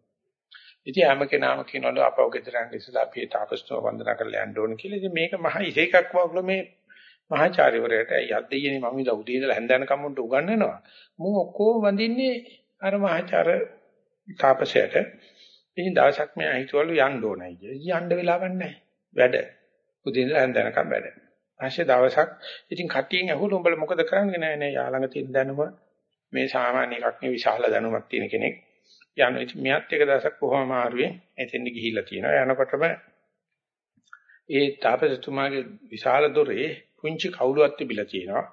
ඉතින් හැම කෙනාම කියනවලු අපව ගෙදර යන්න ඉස්සලා අපි තාපස්තුම වන්දනා කරලා යන්න ඕන කියලා. ඉතින් මේක මහා ඉසේකක් වගේ මේ මහාචාර්යවරයාට යද්දීනේ මම ඉඳලා උදේ ඉඳලා හැන්දෑන කමුන්ට උගන්වනවා. මම ඔක්කොම වඳින්නේ අර මහාචාර්ය තාපසයට. ඉතින් දවසක් මම හිතුවලු යන්න ඕනයි කියලා. යන්න වෙලාවක් නැහැ. වැඩ. උදේ ඉඳලා හැන්දෑනකම් වැඩ. පස්සේ දවසක් ඉතින් කට්ටියෙන් ඇහුවලු උඹලා මොකද කරන්නේ නෑ නෑ යාළඟ තියෙන දැනුම මේ සාමාන්‍ය එකක් නෙවෙයි විශාල දැනුමක් තියෙන කෙනෙක් යන ඉතින් මෙයත් එක දවසක් කොහොම අමාරුවෙන් එතෙන්ට ගිහිල්ලා තියෙනවා. යනකොටම ඒ තාපසතුමාගේ විශාල දොරේ පුංචි කවුලුවක් තිබිලා තියෙනවා.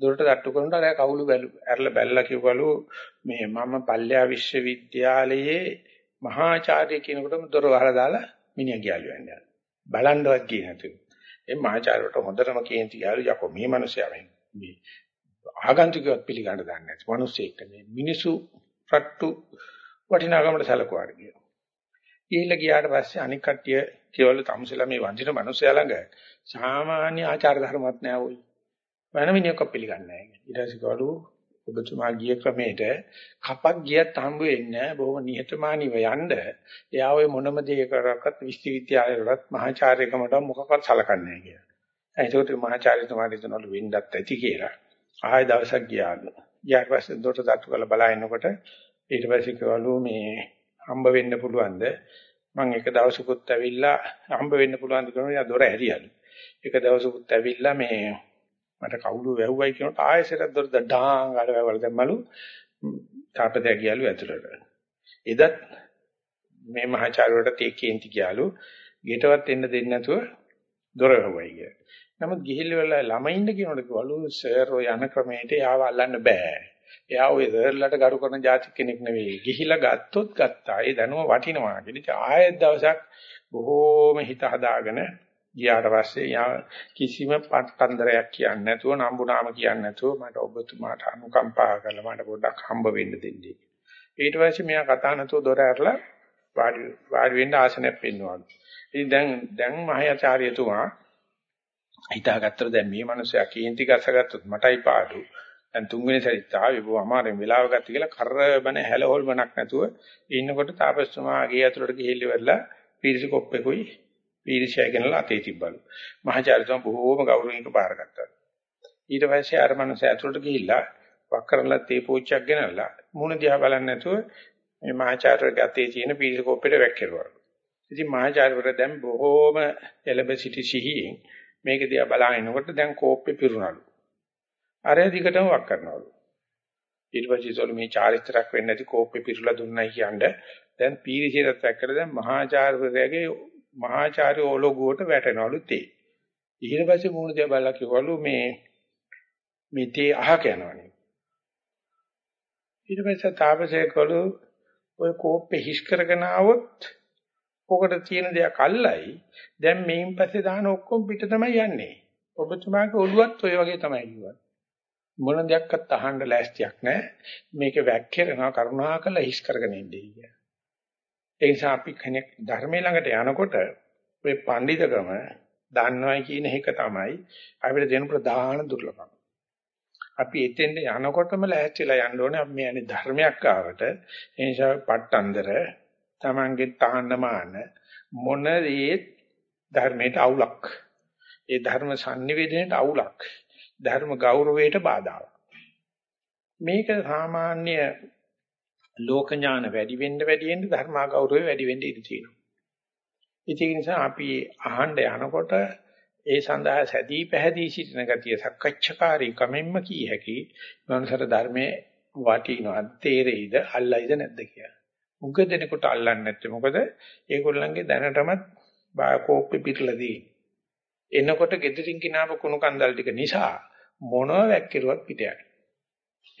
දොරට තට්ටු කරනකොට අර කවුළු බැලු ඇරලා බැලලා කිව්වලු මේ මම පල්ලියා විශ්වවිද්‍යාලයේ මහාචාර්ය කියනකොටම දොර වහලා දාලා මිනිහා ගියලු යන්නේ බලන්නවත් ගියේ නැතුව. ඒ මහාචාර්යවට හොඳටම කේන්ති ගාලු යකෝ මේ මිනිස්සයා මේ ආගන්තුකවත් පිළිගන්න දන්නේ නැති මිනිස්සෙක් මේ මිනිසු රට්ටු වටිනාකමට සැලකුවාට කියනවා. ගිහිල්ලා ගියාට පස්සේ අනික් කට්ටිය කියවල තමුසෙලා මේ වංචින මිනිස්සයා ළඟ සාමාන්‍ය ආචාර ධර්මවත් නෑ ওই. වෙන මිනිහෙක් පිළිගන්නේ නැහැ. ඊට පස්සේ කවලු ඔබතුමා ගිය ක්‍රමයට කපක් ගියත් හම්බ වෙන්නේ නැහැ. බොහොම නිහතමානීව යන්න. එයා ඔය මොනම දෙයක කරක්වත් විශ්වවිද්‍යාලවලත් මහාචාර්යකමට මොකක්වත් සලකන්නේ නැහැ කියලා. ඒකට මහාචාර්යතුමාට හිතනවලු වෙන්නත් ඇති කියලා. ආයෙ දවසක් ගියාලු. ගියාට පස්සේ දොට දත්තු කරලා බලනකොට ඊට පස්සේ කවලු මේ හම්බ වෙන්න පුළුවන්ද? මම එක දවසකුත් ඇවිල්ලා හම්බ වෙන්න පුළුවන්ද කියනවා. යා දොර ඇරියලු. එක දවසකුත් ඇවිල්ලා මේ මට කවුරු වැහුවයි කියනකොට ආයෙසරක් දොර ඩාං අර වැවල දැම්මලු තාපතය ගියලු ඇතුළට. එදත් මේ මහාචාර්යවරට තේකේන්ති ගියලු ගෙටවත් එන්න දෙන්නේ නැතුව දොර වැහුවයි කියලා. නමුත් ගිහිල්ලා ළමයින්ද කියනකොට කිව්වලු සර් ඔය යන ක්‍රමයට යාව අල්ලන්න බෑ. එයා ඔය සර්ලට ගරු කරන જાති කෙනෙක් නෙවෙයි. ගිහිලා ගත්තොත් ගත්තා. ඒ දැනුම වටිනවා. ඉතින් ආයෙත් දවසක් බොහෝම හිත හදාගෙන ගියාට පස්සේ යා කිසිම පට්ටන්දරයක් කියන්නේ නැතුව නම්බුනාම කියන්නේ නැතුව මට ඔබතුමාට අනුකම්පා කරලා මට පොඩ්ඩක් හම්බ වෙන්න දෙන්නේ. ඊට පස්සේ මෙයා කතා නැතුව දොර ඇරලා වාඩි වාඩි වෙන්න ආසනයක් පෙන්වනවා. ඉතින් දැන් දැන් මහාචාර්යතුමා හිතාගත්තට දැන් මේ මිනිස්සයා කේන්ති ගස්සගත්තොත් මටයි පාඩු. දැන් තුන්වෙනි සැරේත් ආවේ බොහොම අමාරුවෙන් වෙලාව ගත්ත කියලා කරබන හැලහොල්මනක් නැතුව ඉන්නකොට තාපස්තුමා ගේ ඇතුළට ගිහිල්ලා වෙලා පීරිසි කොප්පෙකුයි පීරිසිය ගෙනලා අතේ තිබ්බලු. මහාචාර්යතුමා බොහොම ගෞරවයෙන් බාරගත්තා. ඊට පස්සේ අර මනුස්සයා ඇතුළට ගිහිල්ලා වක් කරලා තේ පෝච්චියක් ගෙනල්ලා මුණ දිහා බලන්නේ නැතුව මේ මහාචාර්යගේ අතේ තියෙන පීරිසි කොප්පෙට වැක්කිරුවා. ඉතින් මහාචාර්යවරු දැන් බොහොම එළඹ සිටි සිහියෙන් මේක දිහා බලාගෙනකොට දැන් කෝප්පේ පිරුණලු. අරය දිගටම වක් කරනවලු. ඊට පස්සේ සොළු මේ චාරිත්‍රාක් වෙන්නේ නැති කෝප්පේ පිරුලා දුන්නයි කියන්නේ දැන් පීරිසියට දැක්කද දැන් මහාචාර්යවරයාගේ මහාචාර්ය ඕලෝගුවට වැටෙනවලු තේ. ඊට පස්සේ මූණ දිහා බලලා කිව්වලු මේ මේ තේ අහක යනවනේ. ඊට පස්සේ තාපසයේ කළු ඔය කෝප්පේ හිස් කරගෙන ආවොත් ඔකට තියෙන දෙයක් අල්ලයි. දැන් මේන් පස්සේ දාන ඔක්කොම පිට තමයි යන්නේ. ඔබතුමාගේ ඔළුවත් ඔය වගේ තමයි කිව්වා. මොන දෙයක්වත් අහන්න ලෑස්තියක් නැහැ. මේක වැක්කිරනවා කරුණාකරලා හිස් කරගෙන ඉන්නේ කියලා. ඒ නිසා අපි කෙනෙක් ධර්මයේ ළඟට යනකොට ඔය පඬිතකම දන්නවයි කියන එක තමයි අපිට දෙන ප්‍රධාන දුර්ලභම. අපි එතෙන්ට යනකොටම ලෑස්තිලා යන්න ඕනේ අපි මේ යන්නේ ධර්මයක් ආවට ඒ නිසා පට්ටන්දර Tamange තාන්නමාන මොන දේ ධර්මයට අවුලක් ඒ ධර්ම sannivedanaට අවුලක් ධර්ම ගෞරවයට බාධාවක් මේක සාමාන්‍ය ලෝක ඥාන වැඩි වෙන්න වැඩි වෙන්න ධර්මා ගෞරවය වැඩි වෙන්න ඉඩ තියෙනවා. ඒක නිසා අපි අහන්න යනකොට ඒ සඳහා සැදී පැහැදී සිටින ගතිය සක්කච්ඡකාරී කමෙන්ම කී හැකි මනසට ධර්මයේ වටිනවා තේරෙයිද අල්ලයිද නැද්ද කියලා. මුග දෙනකොට අල්ලන්නේ නැත්තේ මොකද ඒගොල්ලන්ගේ දැනටමත් බාකෝප්පෙ පිටලා තියෙන්නේ. එනකොට gedirin කිනාව කුණු කන්දල් ටික නිසා මොනව වැක්කිරුවක් පිට යන්නේ.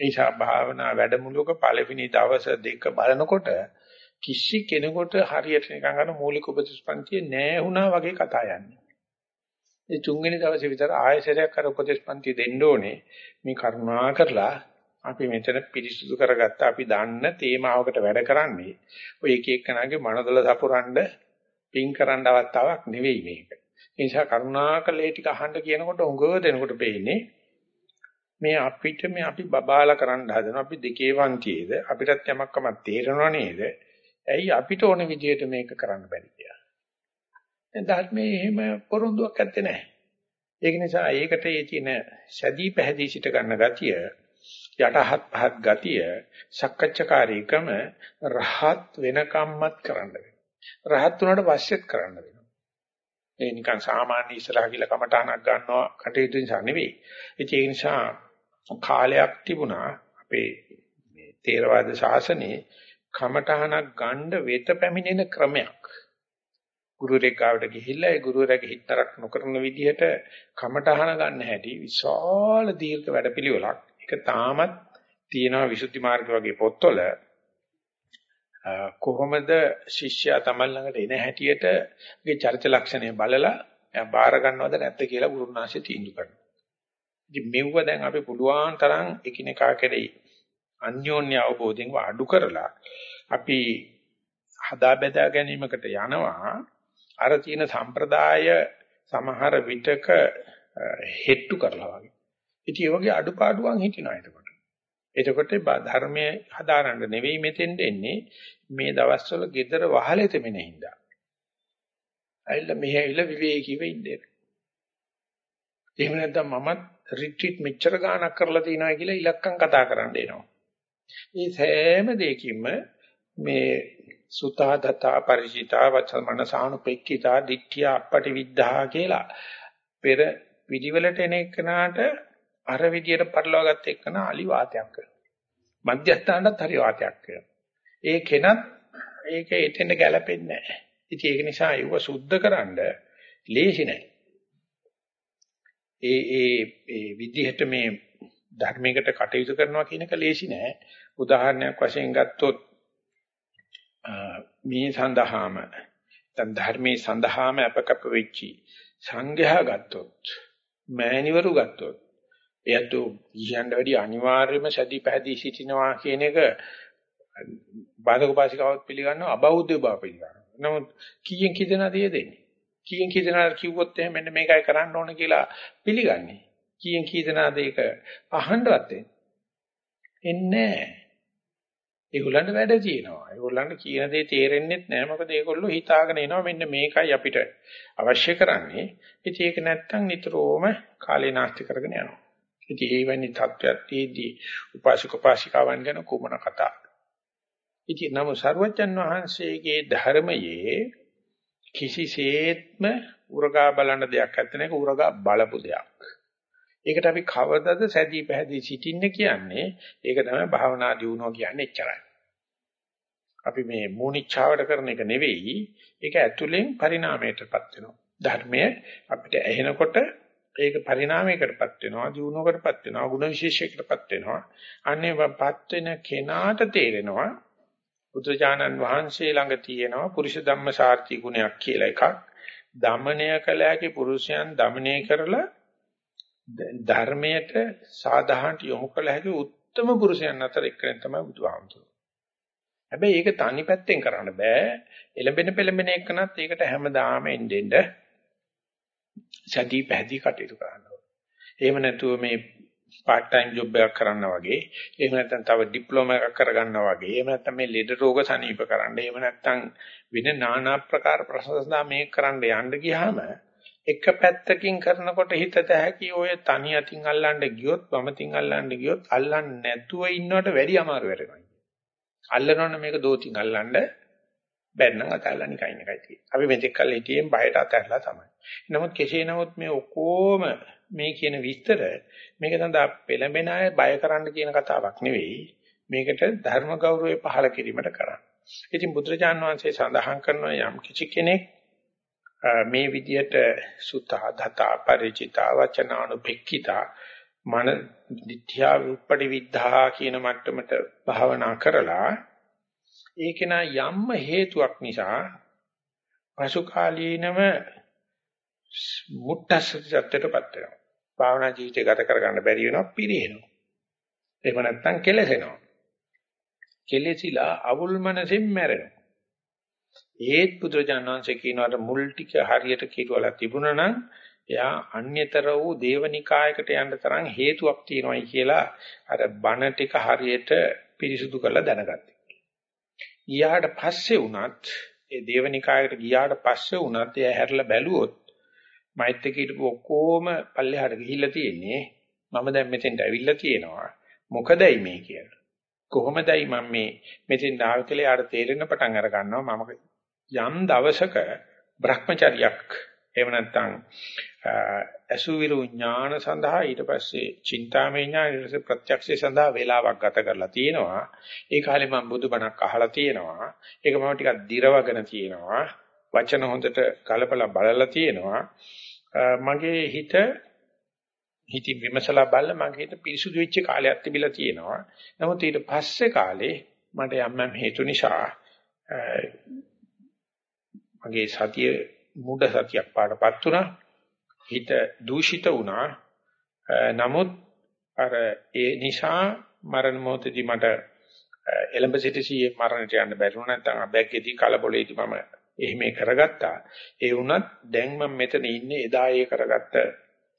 ඒ නිසා භාවනා වැඩමුළුවක පළවෙනි දවස් දෙක බලනකොට කිසි කෙනෙකුට හරියට නිකන් අර මූලික උපදේශපන්තිය නෑ වුණා වගේ කතා යන්නේ. ඒ තුන්වෙනි දවසේ විතර ආයෙසරයක් අර උපදේශපන්තිය දෙන්න ඕනේ. මේ කරුණා කරලා අපි මෙතන පිරිසුදු කරගත්ත අපි දන්න තේමාවකට වැඩ කරන්නේ. ඔය එක එකනාගේ මනදල සපුරන්න පින් කරන්න අවස්ථාවක් නෙවෙයි මේක. ඒ නිසා කරුණාකරලා ඒ ටික අහන්න කියනකොට උඟව දෙනකොට පේන්නේ මේ අපිට මේ අපි බබාලා කරන්න හදන අපි දෙකේ වන්තියේද අපිටත් යමක්කමක් තේරෙනව නේද? ඇයි අපිට ඕන විදිහට මේක කරන්න බැරි කියලා. දැන් ධර්මයේ එහෙම පොරොන්දුවක් ඇත්තේ නැහැ. ඒක නිසා ඒකට ඒ තියෙන සැදී පැහැදී සිට ගන්න ගතිය යටහත් පහත් ගතිය සක්කච්ඡකාරීකම රහත් වෙනකම්මත් කරන්න වෙනවා. රහත් වුණාට පස්සෙත් කරන්න වෙනවා. ඒ නිකන් සාමාන්‍ය ඉස්සරහ කියලා කමටහනක් ගන්නවා කටයුතු නිසා නෙවෙයි. ඒ නිසා කාලයක් තිබුණා අපේ මේ තේරවාද ශාසනයේ කමඨහනක් ගන්න වෙත පැමිණෙන ක්‍රමයක්. ගුරුරෙක් ගාවට ගිහිල්ලා ඒ ගුරුවරයාගේ හිතරක් නොකරන විදිහට කමඨහන ගන්න හැටි විශාල දීර්ඝ වැඩපිළිවෙලක්. ඒක තාමත් තියෙනවා විසුද්ධි මාර්ග වගේ පොත්වල කොහොමද ශිෂ්‍යයා Taman ළඟට එන හැටියට ඒ චරිත ලක්ෂණය බලලා එයා බාර ගන්නවද නැද්ද කියලා ගුරුනාංශය තීන්දුව කරනවා. ඉතින් මෙව්ව දැන් අපි පුළුවන් තරම් එකිනෙකා කෙරෙහි අන්‍යෝන්‍ය අවබෝධයෙන් අඩු කරලා අපි හදා බෙදා ගැනීමකට යනවා අර තියෙන සම්ප්‍රදාය සමහර විටක හෙට්ටු කරලා වගේ. ඉතින් ඒ වගේ අඩුපාඩුවන් හිටිනවා එතකොට. එතකොට ධර්මයේ හදාරන්න නෙවෙයි මෙතෙන්ට එන්නේ මේ දවස්වල gedara වහලෙ තෙමෙන හින්දා. ඇවිල්ලා මෙහෙ ඇවිල්ලා විවේකීව ඉන්නේ. එහෙම නැත්නම් මමත් රිට්‍රීට් මෙච්චර ගාණක් කරලා තිනවා කියලා ඉලක්කම් කතා කරන්න එනවා. මේ සෑම දෙයකින්ම මේ සුතා දතා ಪರಿචිතා වචමනසානුපෙක්ඛිතා දිට්ඨිය අපටි විද්ධා කියලා පෙර විදිවලට එන එකනට අර විදියට පටලවාගත්ත එකන අලි වාතයක් කරනවා. මධ්‍යස්ථානටත් හරි වාතයක් කරනවා. ඒ කෙනත් ඒක එතෙන්ට ගැලපෙන්නේ නැහැ. ඉතින් ඒක නිසා ඒව සුද්ධ කරන්න ලේසි නැහැ. ඒ ඒ ඒ විදිහට මේ ධර්මයකට කටයුතු කරනවා කියන එක ලේසි නෑ. උදාහරණයක් වශයෙන් ගත්තොත් මේ සඳහාම දැන් ධර්මයේ සඳහාම අපකප වෙච්චි සංඝයා ගත්තොත් මෑණිවරු ගත්තොත් එයත් ඊයන්ට වැඩි අනිවාර්යයෙන්ම සැදී පැහැදී සිටිනවා කියන එක බාධක පාසිකාවත් පිළිගන්නවා අබෞද්ධ බව පිළිගන්නවා. නමුත් කීයෙන් කී දෙනාද දෙන්නේ? කීයෙන් කී දෙනාට කිව්වොත් එහෙනම් මෙන්න මේකයි කරන්න ඕන කියලා පිළිගන්නේ. කීයෙන් කී දෙනාද ඒක අහන්නවත් එන්නේ ඒගොල්ලන්ට වැඩ තියෙනවා. ඒගොල්ලන්ට කියන දේ තේරෙන්නේ නැහැ. මොකද ඒගොල්ලෝ හිතාගෙන එනවා මෙන්න මේකයි අපිට අවශ්‍ය කරන්නේ. ඉතින් ඒක නැත්තම් නිතරම කාලේ නාස්ති කරගෙන යනවා. ඉතින් ඒ වැනි තත්ත්වයක් තියදී උපාසක උපාසිකාවන් ගැන කුමන කතාවක්. ඉතින් නම සර්වජන් වහන්සේගේ ධර්මයේ කිසිසේත්ම උරගා බලන දෙයක් නැත්නම් ඒක උරගා බලපු දෙයක්. ඒකට අපි කවදද සැදී පැහැදී සිටින්න කියන්නේ ඒක තමයි භාවනා දියුණුව කියන්නේ එච්චරයි. අපි මේ මූනිච්ඡාවට කරන එක නෙවෙයි ඒක ඇතුලෙන් පරිණාමයටපත් වෙනවා. ධර්මය අපිට ඇහෙනකොට ඒක පරිණාමයකටපත් වෙනවා, දියුණුවකටපත් වෙනවා, ගුණ විශේෂයකටපත් වෙනවා. අන්නේපත් වෙන කෙනාට තේරෙනවා බුදුජානන් වහන්සේ ළඟ තියෙනවා පුරුෂ ධම්ම සාර්ථී ගුණයක් කියලා එකක්. දමණය කළ හැකි පුරුෂයන් දමණය කරලා ධර්මයට සාධාරණට යොමු කළ හැකි උත්තම පුරුෂයන් අතර එක්කෙනෙක් තමයි බුදුහාමුදුරුවෝ. හැබැයි ඒක තනි පැත්තෙන් කරන්න බෑ. එළඹෙන පෙළඹෙන එකනත් ඒකට හැමදාම එන්නෙන්න සැදී පැහැදී කටයුතු කරන්න ඕනේ. එහෙම නැතුව මේ part time job එකක් කරනවා වගේ, එහෙම නැත්නම් තව ඩිප්ලෝමා එකක් කරගන්නවා වගේ, එහෙම නැත්නම් මේ ලෙඩ රෝග සනීප කරන්න, එහෙම නැත්නම් වෙන নানা ප්‍රකාර ප්‍රසස්දා මේක කරන්න යන්න ගියාම එක පැත්තකින් කරනකොට හිතත හැකි ඔය තනි අතින් අල්ලන්න ගියොත් වමතින් අල්ලන්න ගියොත් අල්ලන්නේ නැතුව ඉන්නවට වැඩි අමාරු වෙනවා. අල්ලනවනේ මේක දෝතින් අල්ලන්න බැන්නම් අතල්ලා නිකන් එකයි තියෙන්නේ. අපි මෙතෙක් කල් හිටියෙන් බයට අතල්ලා තමයි. නමුත් කෙසේ නමුත් මේ ඔක්කොම මේ කියන විස්තර මේක සඳහා පෙළඹෙන අය බය කරන්න කියන කතාවක් නෙවෙයි. මේකට ධර්ම ගෞරවය පහළ කිරීමට කරන්නේ. ඉතින් බුදුරජාන් වහන්සේ සඳහන් කරන යම් කිසි කෙනෙක් මේ විදියට සුතා දතා ಪರಿචිතා වචනානුපෙක්ඛිතා මන දිත්‍යා උප්පටි විද්ධා කියන මට්ටමට භාවනා කරලා ඒකේන යම්ම හේතුවක් නිසා පසු කාලීනව මුට්ටසත්‍යයටපත් වෙනවා. භාවනා ජීවිතය ගත කරගන්න බැරි වෙනවා පිරිහෙනවා. එහෙම නැත්නම් කෙලසෙනවා. කෙලෙසිලා අවුල් මනසෙන් මැරෙනවා. ඒත් බුදුරජාණන්සේ කියනවාට මුල් ටික හරියට කිරුවලා තිබුණා නම් එයා අන්‍යතර වූ දේවනිකායකට යන්න තරම් හේතුවක් තියෙනවායි කියලා අර බණ ටික හරියට පිරිසුදු කරලා දැනගත්තා. ගියාට පස්සේ වුණත් ඒ දේවනිකායකට ගියාට පස්සේ වුණත් එයා හැරලා බැලුවොත් මෛත්‍රී කීටපු ඔක්කොම පල්ලෙහාට ගිහිල්ලා තියෙන්නේ මම දැන් මෙතෙන්ට ඇවිල්ලා තියෙනවා. මොකදයි මේ කියලා? කොහොමදයි මම මේ මෙතෙන් ආව කියලා යාට තේරෙන්න පටන් අර ගන්නවා? මම යම් දවසක Brahmacharyak එහෙම නැත්නම් අසුවිරු ඥාන සඳහා ඊට පස්සේ චින්තාමය ඥාන ඊට පස්සේ ප්‍රත්‍යක්ෂය සඳහා වේලාවක් ගත කරලා තියෙනවා. ඒ කාලේ මම බුදුබණක් අහලා තියෙනවා. ඒක මම ටිකක් දිරවගෙන තියෙනවා. වචන හොඳට කලපලා බලලා තියෙනවා මගේ හිත හිතින් විමසලා බලලා මගේ හිත පිරිසුදු වෙච්ච කාලයක් තිබිලා තියෙනවා. නමුත් ඊට පස්සේ කාලේ මට යම් යම් හේතු නිසා මගේ සතිය මුඩ සතියක් පාඩපත් වුණා. හිත දූෂිත වුණා. නමුත් අර ඒ නිසා මරණ මොහොතදී මට එලඹ සිට සීයේ මරණයට යන්න බැරි වුණා නැත්නම් අබැක්කේදී කලබලෙදී මම එහෙම කරගත්තා. ඒ වුණත් දැන් මම මෙතන ඉන්නේ එදා ඒ කරගත්ත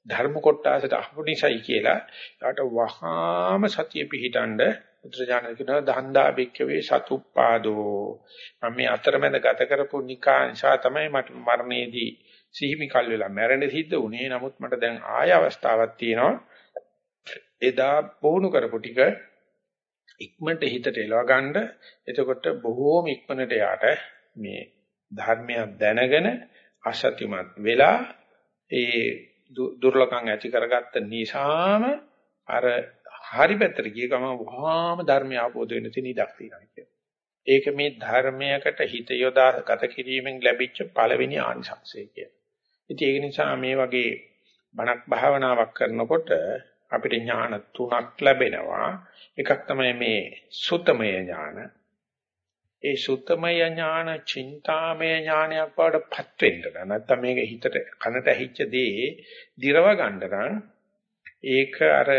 ධර්ම කොටාසට අහපු නිසායි කියලා යාට වහාම සතිය පිහිටන්ඩ බුදුරජාණන් කියනවා දහන්දා බික්කවේ සතුප්පාදෝ. මම මේ අතරමැද ගත කරපු නිකා නිසා තමයි මට මරණයේදී සිහිමි කල් වෙලා මැරෙන්න සිද්ධ වුණේ. නමුත් මට දැන් ආය අවස්ථාවක් තියෙනවා. එදා පුහුණු කරපු ටික ඉක්මනට හිතට එලව ගන්න එතකොට බොහෝම ඉක්මනට යාට මේ ධර්මයක් දැනගෙන අසත්‍යමත් වෙලා ඒ දුර්ලභං ඇති කරගත්ත නිසාම අර හරි පැත්තට ගිය ගම වහාම ධර්මය අවබෝධ වෙන තැන ඉඩක් තියෙනවා කියන්නේ. ඒක මේ ධර්මයකට හිත යොදා ගත කිරීමෙන් ලැබිච්ච පළවෙනි ආනිසංසය කියන්නේ. ඉතින් ඒක නිසා මේ වගේ බණක් භාවනාවක් කරනකොට අපිට ඥාන තුනක් ලැබෙනවා. එකක් තමයි මේ සුතමය ඥාන. ඒ සුත්තමය ඥාන, චින්තාමය ඥානයක් බවට පත් වෙන්න නැත්නම් මේක හිතට කනට ඇහිච්ච දේ දිරව ගන්න නම් ඒක අර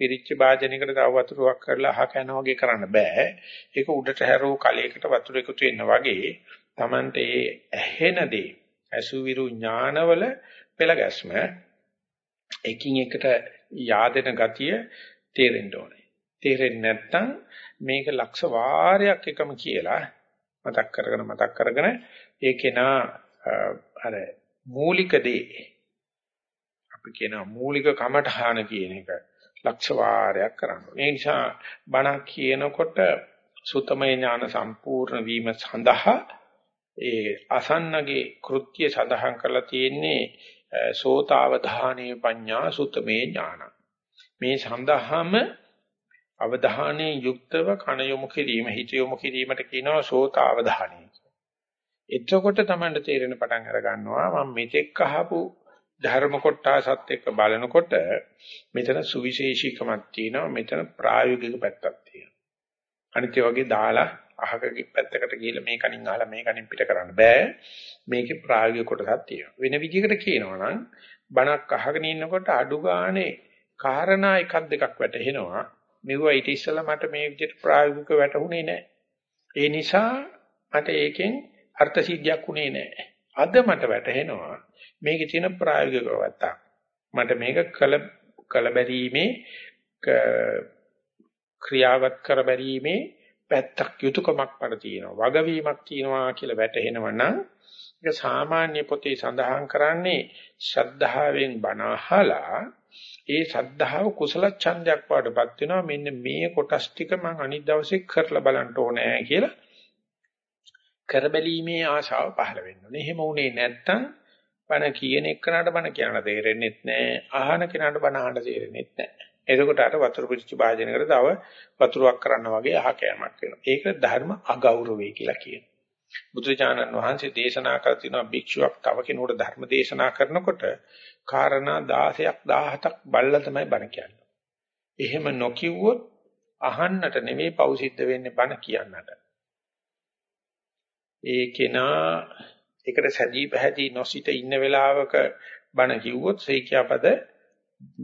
පිරිච්ච භාජනයකට තව වතුරක් කරලා අහ කනවා වගේ කරන්න බෑ. ඒක උඩට හැරෝ කලයකට වතුර එකතු වෙන්න වගේ Tamante ඒ ඇහෙන දේ අසුවිරු ඥානවල පෙළ ගැස්ම එකින් එකට yaadena ගතිය තේරෙන්න ඕනේ. තේරෙන්නේ නැත්නම් මේක ලක්ෂ වාරයක් එකම කියලා මතක් කරගෙන මතක් කරගෙන ඒකේනා අර මූලික දේ අපි කියන මූලික කමඨහන කියන එක ලක්ෂ වාරයක් කරනවා. ඒ නිසා බණ කියනකොට සුතමය ඥාන සම්පූර්ණ වීම සඳහා ඒ අසන්නගේ කෘත්‍ය සඳහන් කරලා තියෙන්නේ සෝතාවධානීය පඤ්ඤා සුතමේ ඥාන. මේ සඳහාම අවධානයේ යුක්තව කන යොමු කිරීම හිත යොමු කිරීමට කියනවා සෝත අවධානය එතකොට තමයි තේරෙන පටන් අර ගන්නවා මම මෙතෙක් අහපු ධර්ම කොටසත් එක්ක බලනකොට මෙතන සුවිශේෂීකමක් තියෙනවා මෙතන ප්‍රායෝගික පැත්තක් තියෙනවා. අනිත් වගේ දාලා අහක පැත්තකට ගිහලා මේ කණින් අහලා මේ කණින් පිට කරන්න බෑ. මේකේ ප්‍රායෝගික කොටසක් තියෙනවා. වෙන විදිහකට කියනවා නම් බණක් අහගෙන ඉන්නකොට අඩු ගානේ කාරණා එකක් දෙකක් වැටහෙනවා. මෙවුවා ඊට ඉස්සෙල්ලා මට මේ විදිහට ප්‍රායෝගිකව වැටහුනේ නැහැ. ඒ නිසා මට ඒකෙන් අර්ථ සිද්ධියක් උනේ නැහැ. අද මට වැටහෙනවා මේකේ තියෙන ප්‍රායෝගිකවත්ත. මට මේක කල කලබැරීමේ ක්‍රියාවත් කර බැරීමේ පැත්තක් යුතුයකමක් මට තියෙනවා. වගවීමක් තියෙනවා කියලා වැටහෙනවා නම් ඒක සාමාන්‍ය පොතේ සඳහන් කරන්නේ ශද්ධාවෙන් බණ අහලා ඒ ශද්ධාව කුසල ඡන්දයක් වඩපත් වෙනවා මෙන්න මේ කොටස් ටික මම අනිත් දවසේ කරලා බලන්න ඕනේ කියලා කරබැලීමේ ආශාව පහළ වෙන්න ඕනේ. එහෙම වුණේ නැත්නම් බණ කියන එකනට බණ කියන්න තේරෙන්නේ නැහැ. අහන කෙනාට බණ අහන්න තේරෙන්නේ නැහැ. එතකොට අර වතුර පිටිච්ච භාජනයකට තව වතුරක් කරන්න වගේ අහකෑමක් වෙනවා. ඒක ධර්ම අගෞරවය කියලා කියනවා. බුදුචානන් වහන්සේ දේශනා කර තිනවා භික්ෂුවක් තව කෙනෙකුට ධර්ම දේශනා කරනකොට කාරණා 16ක් 17ක් බල්ලා තමයි බණ කියන්නේ. එහෙම නොකියුවොත් අහන්නට නෙමෙයි පෞසිද්ධ වෙන්නේ බණ කියන්නට. ඒ කෙනා ඒකට සැදී පැහැදී නොසිට ඉන්න වෙලාවක බණ කිව්වොත් සීකියාපද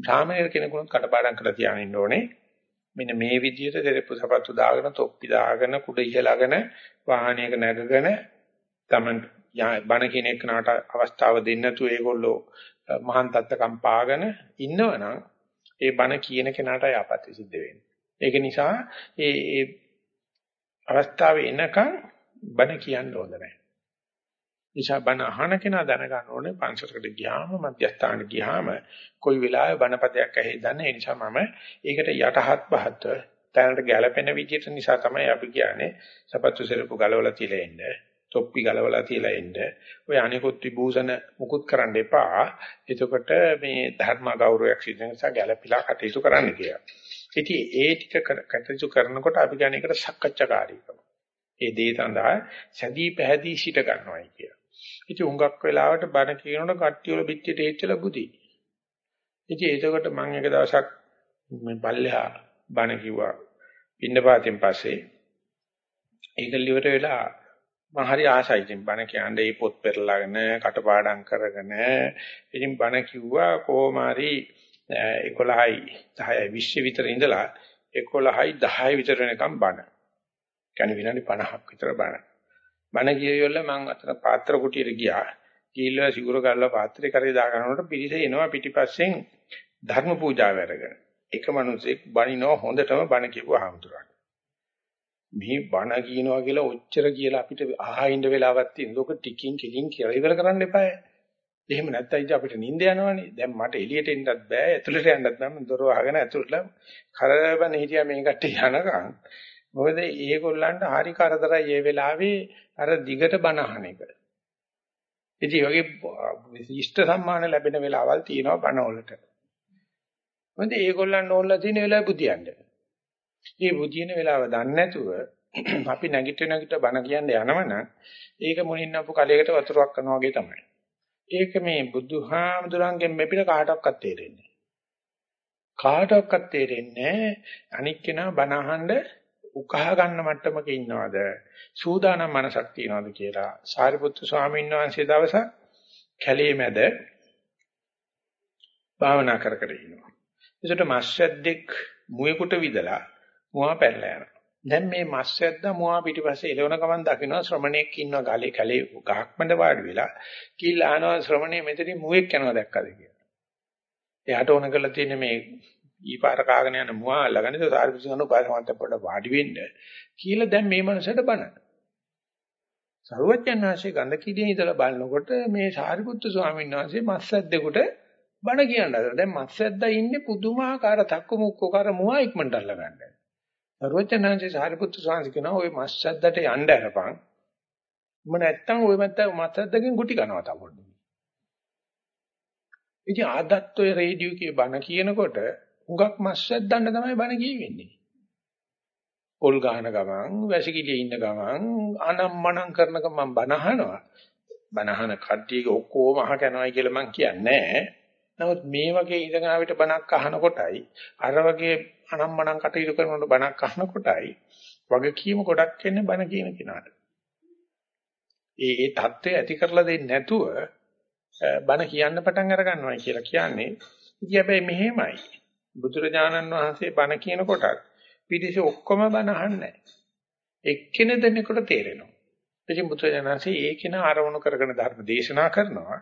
සාමාන්‍ය කෙනෙකුට කටපාඩම් කරලා තියාගෙන ඕනේ. මෙන්න මේ විදිහට දෙරප්පු සපත්තු දාගෙන තොප්පි දාගෙන කුඩ ඉහලාගෙන වාහනයක නැගගෙන තමන් බණ කියන එකනට අවස්ථාව දෙන්න නැතුව ඒගොල්ලෝ මහාන් තත්ත්වකම් පාගෙන ඉන්නවනම් ඒ බණ කියන කෙනාට යපත් සිද්ධ වෙන්නේ. ඒක නිසා ඒ ඒ අවස්ථාවේ එනකන් බණ කියන්න හොඳ නැහැ. නිසා බණ අහන කෙනා දැනගන්න ඕනේ පන්සලකට ගියාම මධ්‍යස්ථානට ගියාම කොයි වෙලාවෙ බණපදයක් ඇහි දන්නේ ඒ නිසා මම ඒකට යටහත් පහත් තැනට ගැළපෙන විදිහට නිසා තමයි අපි කියන්නේ සපත්තු සෙරපු ගලවලා තියලා ඉන්න තොප්පි ගලවලා තියලා ඉන්න. ඔය අනිකුත් විභූෂණ මුකුත් කරන්න එපා. එතකොට මේ ධර්ම ගෞරවයක් සිදෙන නිසා ගැළපිලා කටයුතු කරන්න කියලා. ඉතින් ඒ ටික කටයුතු කරනකොට අපි කියන්නේ ඒකට සක්කච්ඡාකාරීකම ඒ දේ සඳහා සැදී පැහැදී සිට ගන්නවායි කියලා. ඉතින් හුඟක් වෙලාවට බණ කියනකොට කට්ටිය වල පිටියට හේච්චලා බුදි. ඉතින් ඒකකොට මම එක දවසක් මේ පල්ලෙහා බණ කිව්වා. පින්නපාතෙන් පස්සේ ඒක liver වෙලා මම හරි ආසයි ඉතින් බණ කියන්නේ මේ පොත් පෙරලාගෙන කටපාඩම් කරගෙන ඉතින් බණ කිව්වා කොහොම හරි 11යි 10යි 20 විතර ඉඳලා 11යි 10යි විතර වෙනකම් බණ. කියන්නේ විනාඩි 50ක් විතර බණ. බණ කියවිවල මම අතන පාත්‍ර කුටියට ගියා. ගිහිල්ලා සිගුර ගල්ලා පාත්‍රේ කරේ දා ගන්නකොට පිරිස එනවා පිටිපස්සෙන් ධර්ම පූජාව අරගෙන. එක මිනිසෙක් බණිනව හොඳටම බණ කියපුවා හමුදුරන්. මේ බණ කියනවා කියලා ඔච්චර කියලා අපිට අහින්න වෙලාවක් තියෙන. ලෝක ටිකින් කිලින් කියලා ඉවර කරන්න එපායි. එහෙම නැත්නම් ඉතින් අපිට නිින්ද යනවනේ. දැන් මට එළියට එන්නත් බෑ. ඇතුළට යන්නත් බෑ. මම දොර වහගෙන ඇතුළට කරබන හිටියා මේ කට්ටිය යනකම්. මොකද ඒගොල්ලන්ට හරි කරදරයි මේ වෙලාවේ අර දිගට බනහන එක. ඉතින් වගේ විශිෂ්ට සම්මාන ලැබෙන වෙලාවල් තියෙනවා බනවලට. මොකද ඒගොල්ලන් ඕනලා තියෙන වෙලාව බුදියන්නේ. මේ බුදින වෙලාව දන්නේ නැතුව අපි නැගිට නැගිට බන කියන්නේ යනවනම් ඒක මුලින් අපු කලයකට වතුරක් කරනවා වගේ තමයි. ඒක මේ බුදුහාමුදුරන්ගෙන් මෙපිට කාටවත් තේරෙන්නේ නැහැ. කාටවත් තේරෙන්නේ අනික් කෙනා බන අහන්න උකහා ගන්න මට්ටමක ඉන්නවද සූදානම් මනසක් තියනවද කියලා සාරිපුත්තු ස්වාමීන් වහන්සේ දවසක් කැලේ මැද භාවනා කර කර ඉන්නවා. ඒකට මස්සද්දෙක් මුවෙකුට විදලා මුවා පැනලා යනවා. දැන් මේ මස්සද්ද මුවා පිටිපස්සේ එළවන ගමන් දකින්න ශ්‍රමණෙක් ඉන්නවා ගලේ කැලේ ගහක් මැද වාඩි වෙලා කිල්ල අහනවා ශ්‍රමණේ මෙතනින් මුවෙක් යනවා දැක්කද කියලා. එයාට ඕන කරලා තියෙන මේ ඊපාර කාගෙන යන මුවා අල්ලගෙන ඉත සාරිපුත්‍රයන් උපාසකවන්ට පොඩ වාඩි වෙන්න කියලා දැන් මේ මනසට බන. සරුවච්චන්හන්සේ ගඳ කිඩියේ ඉඳලා බලනකොට මේ සාරිපුත්‍ර ස්වාමීන් වහන්සේ මස්සද්දෙකුට බණ කියන්න හදලා දැන් මස්සද්දා ඉන්නේ පුදුමාකාර තක්කු මුක්කෝකාර මුවා ඉක්මනට අල්ලගන්න. සරුවච්චන්හන්සේ සාරිපුත්‍ර ස්වාමීන් කියනවා ওই මස්සද්දට යන්න අරපන්. මම නැත්තම් ওই මත්ත මස්සද්දගෙන් ගුටි කනවා තමයි. ඉතින් ආදත් ඔය රේඩියෝ එකේ බණ කියනකොට හුඟක් මස්සද්දන්න තමයි බණ කියවෙන්නේ. පොල් ගහන ගමන්, වැසිකිළියේ ඉන්න ගමන් අනම්මනම් කරන ගමන් බණ අහනවා. බණ අහන කට්ටියක ඔක්කොම අහ කරනවායි කියලා මං කියන්නේ නමුත් මේ වගේ ඉඳගෙන ආවිත බණක් අහන කොටයි අර වගේ අනම්මනම් කටයුතු කරනකොට බණක් අහන කොටයි වගකීම ගොඩක් එන්නේ බණ කියන කෙනාට. ඒ ඒ தත්ත්වය ඇති කරලා දෙන්නේ නැතුව බණ කියන්න පටන් අර ගන්නවා කියලා කියන්නේ. ඉතින් හැබැයි මෙහෙමයි. බුදුරජාණන් වහන්සේ බණ කියන කොටත් පිටිස ඔක්කොම බණ අහන්නේ එක්කෙනෙ දෙන්නෙකුට තේරෙනවා. ඉතින් බුදුරජාණන්සේ ඒකින ආරවණු කරගෙන ධර්ම දේශනා කරනවා.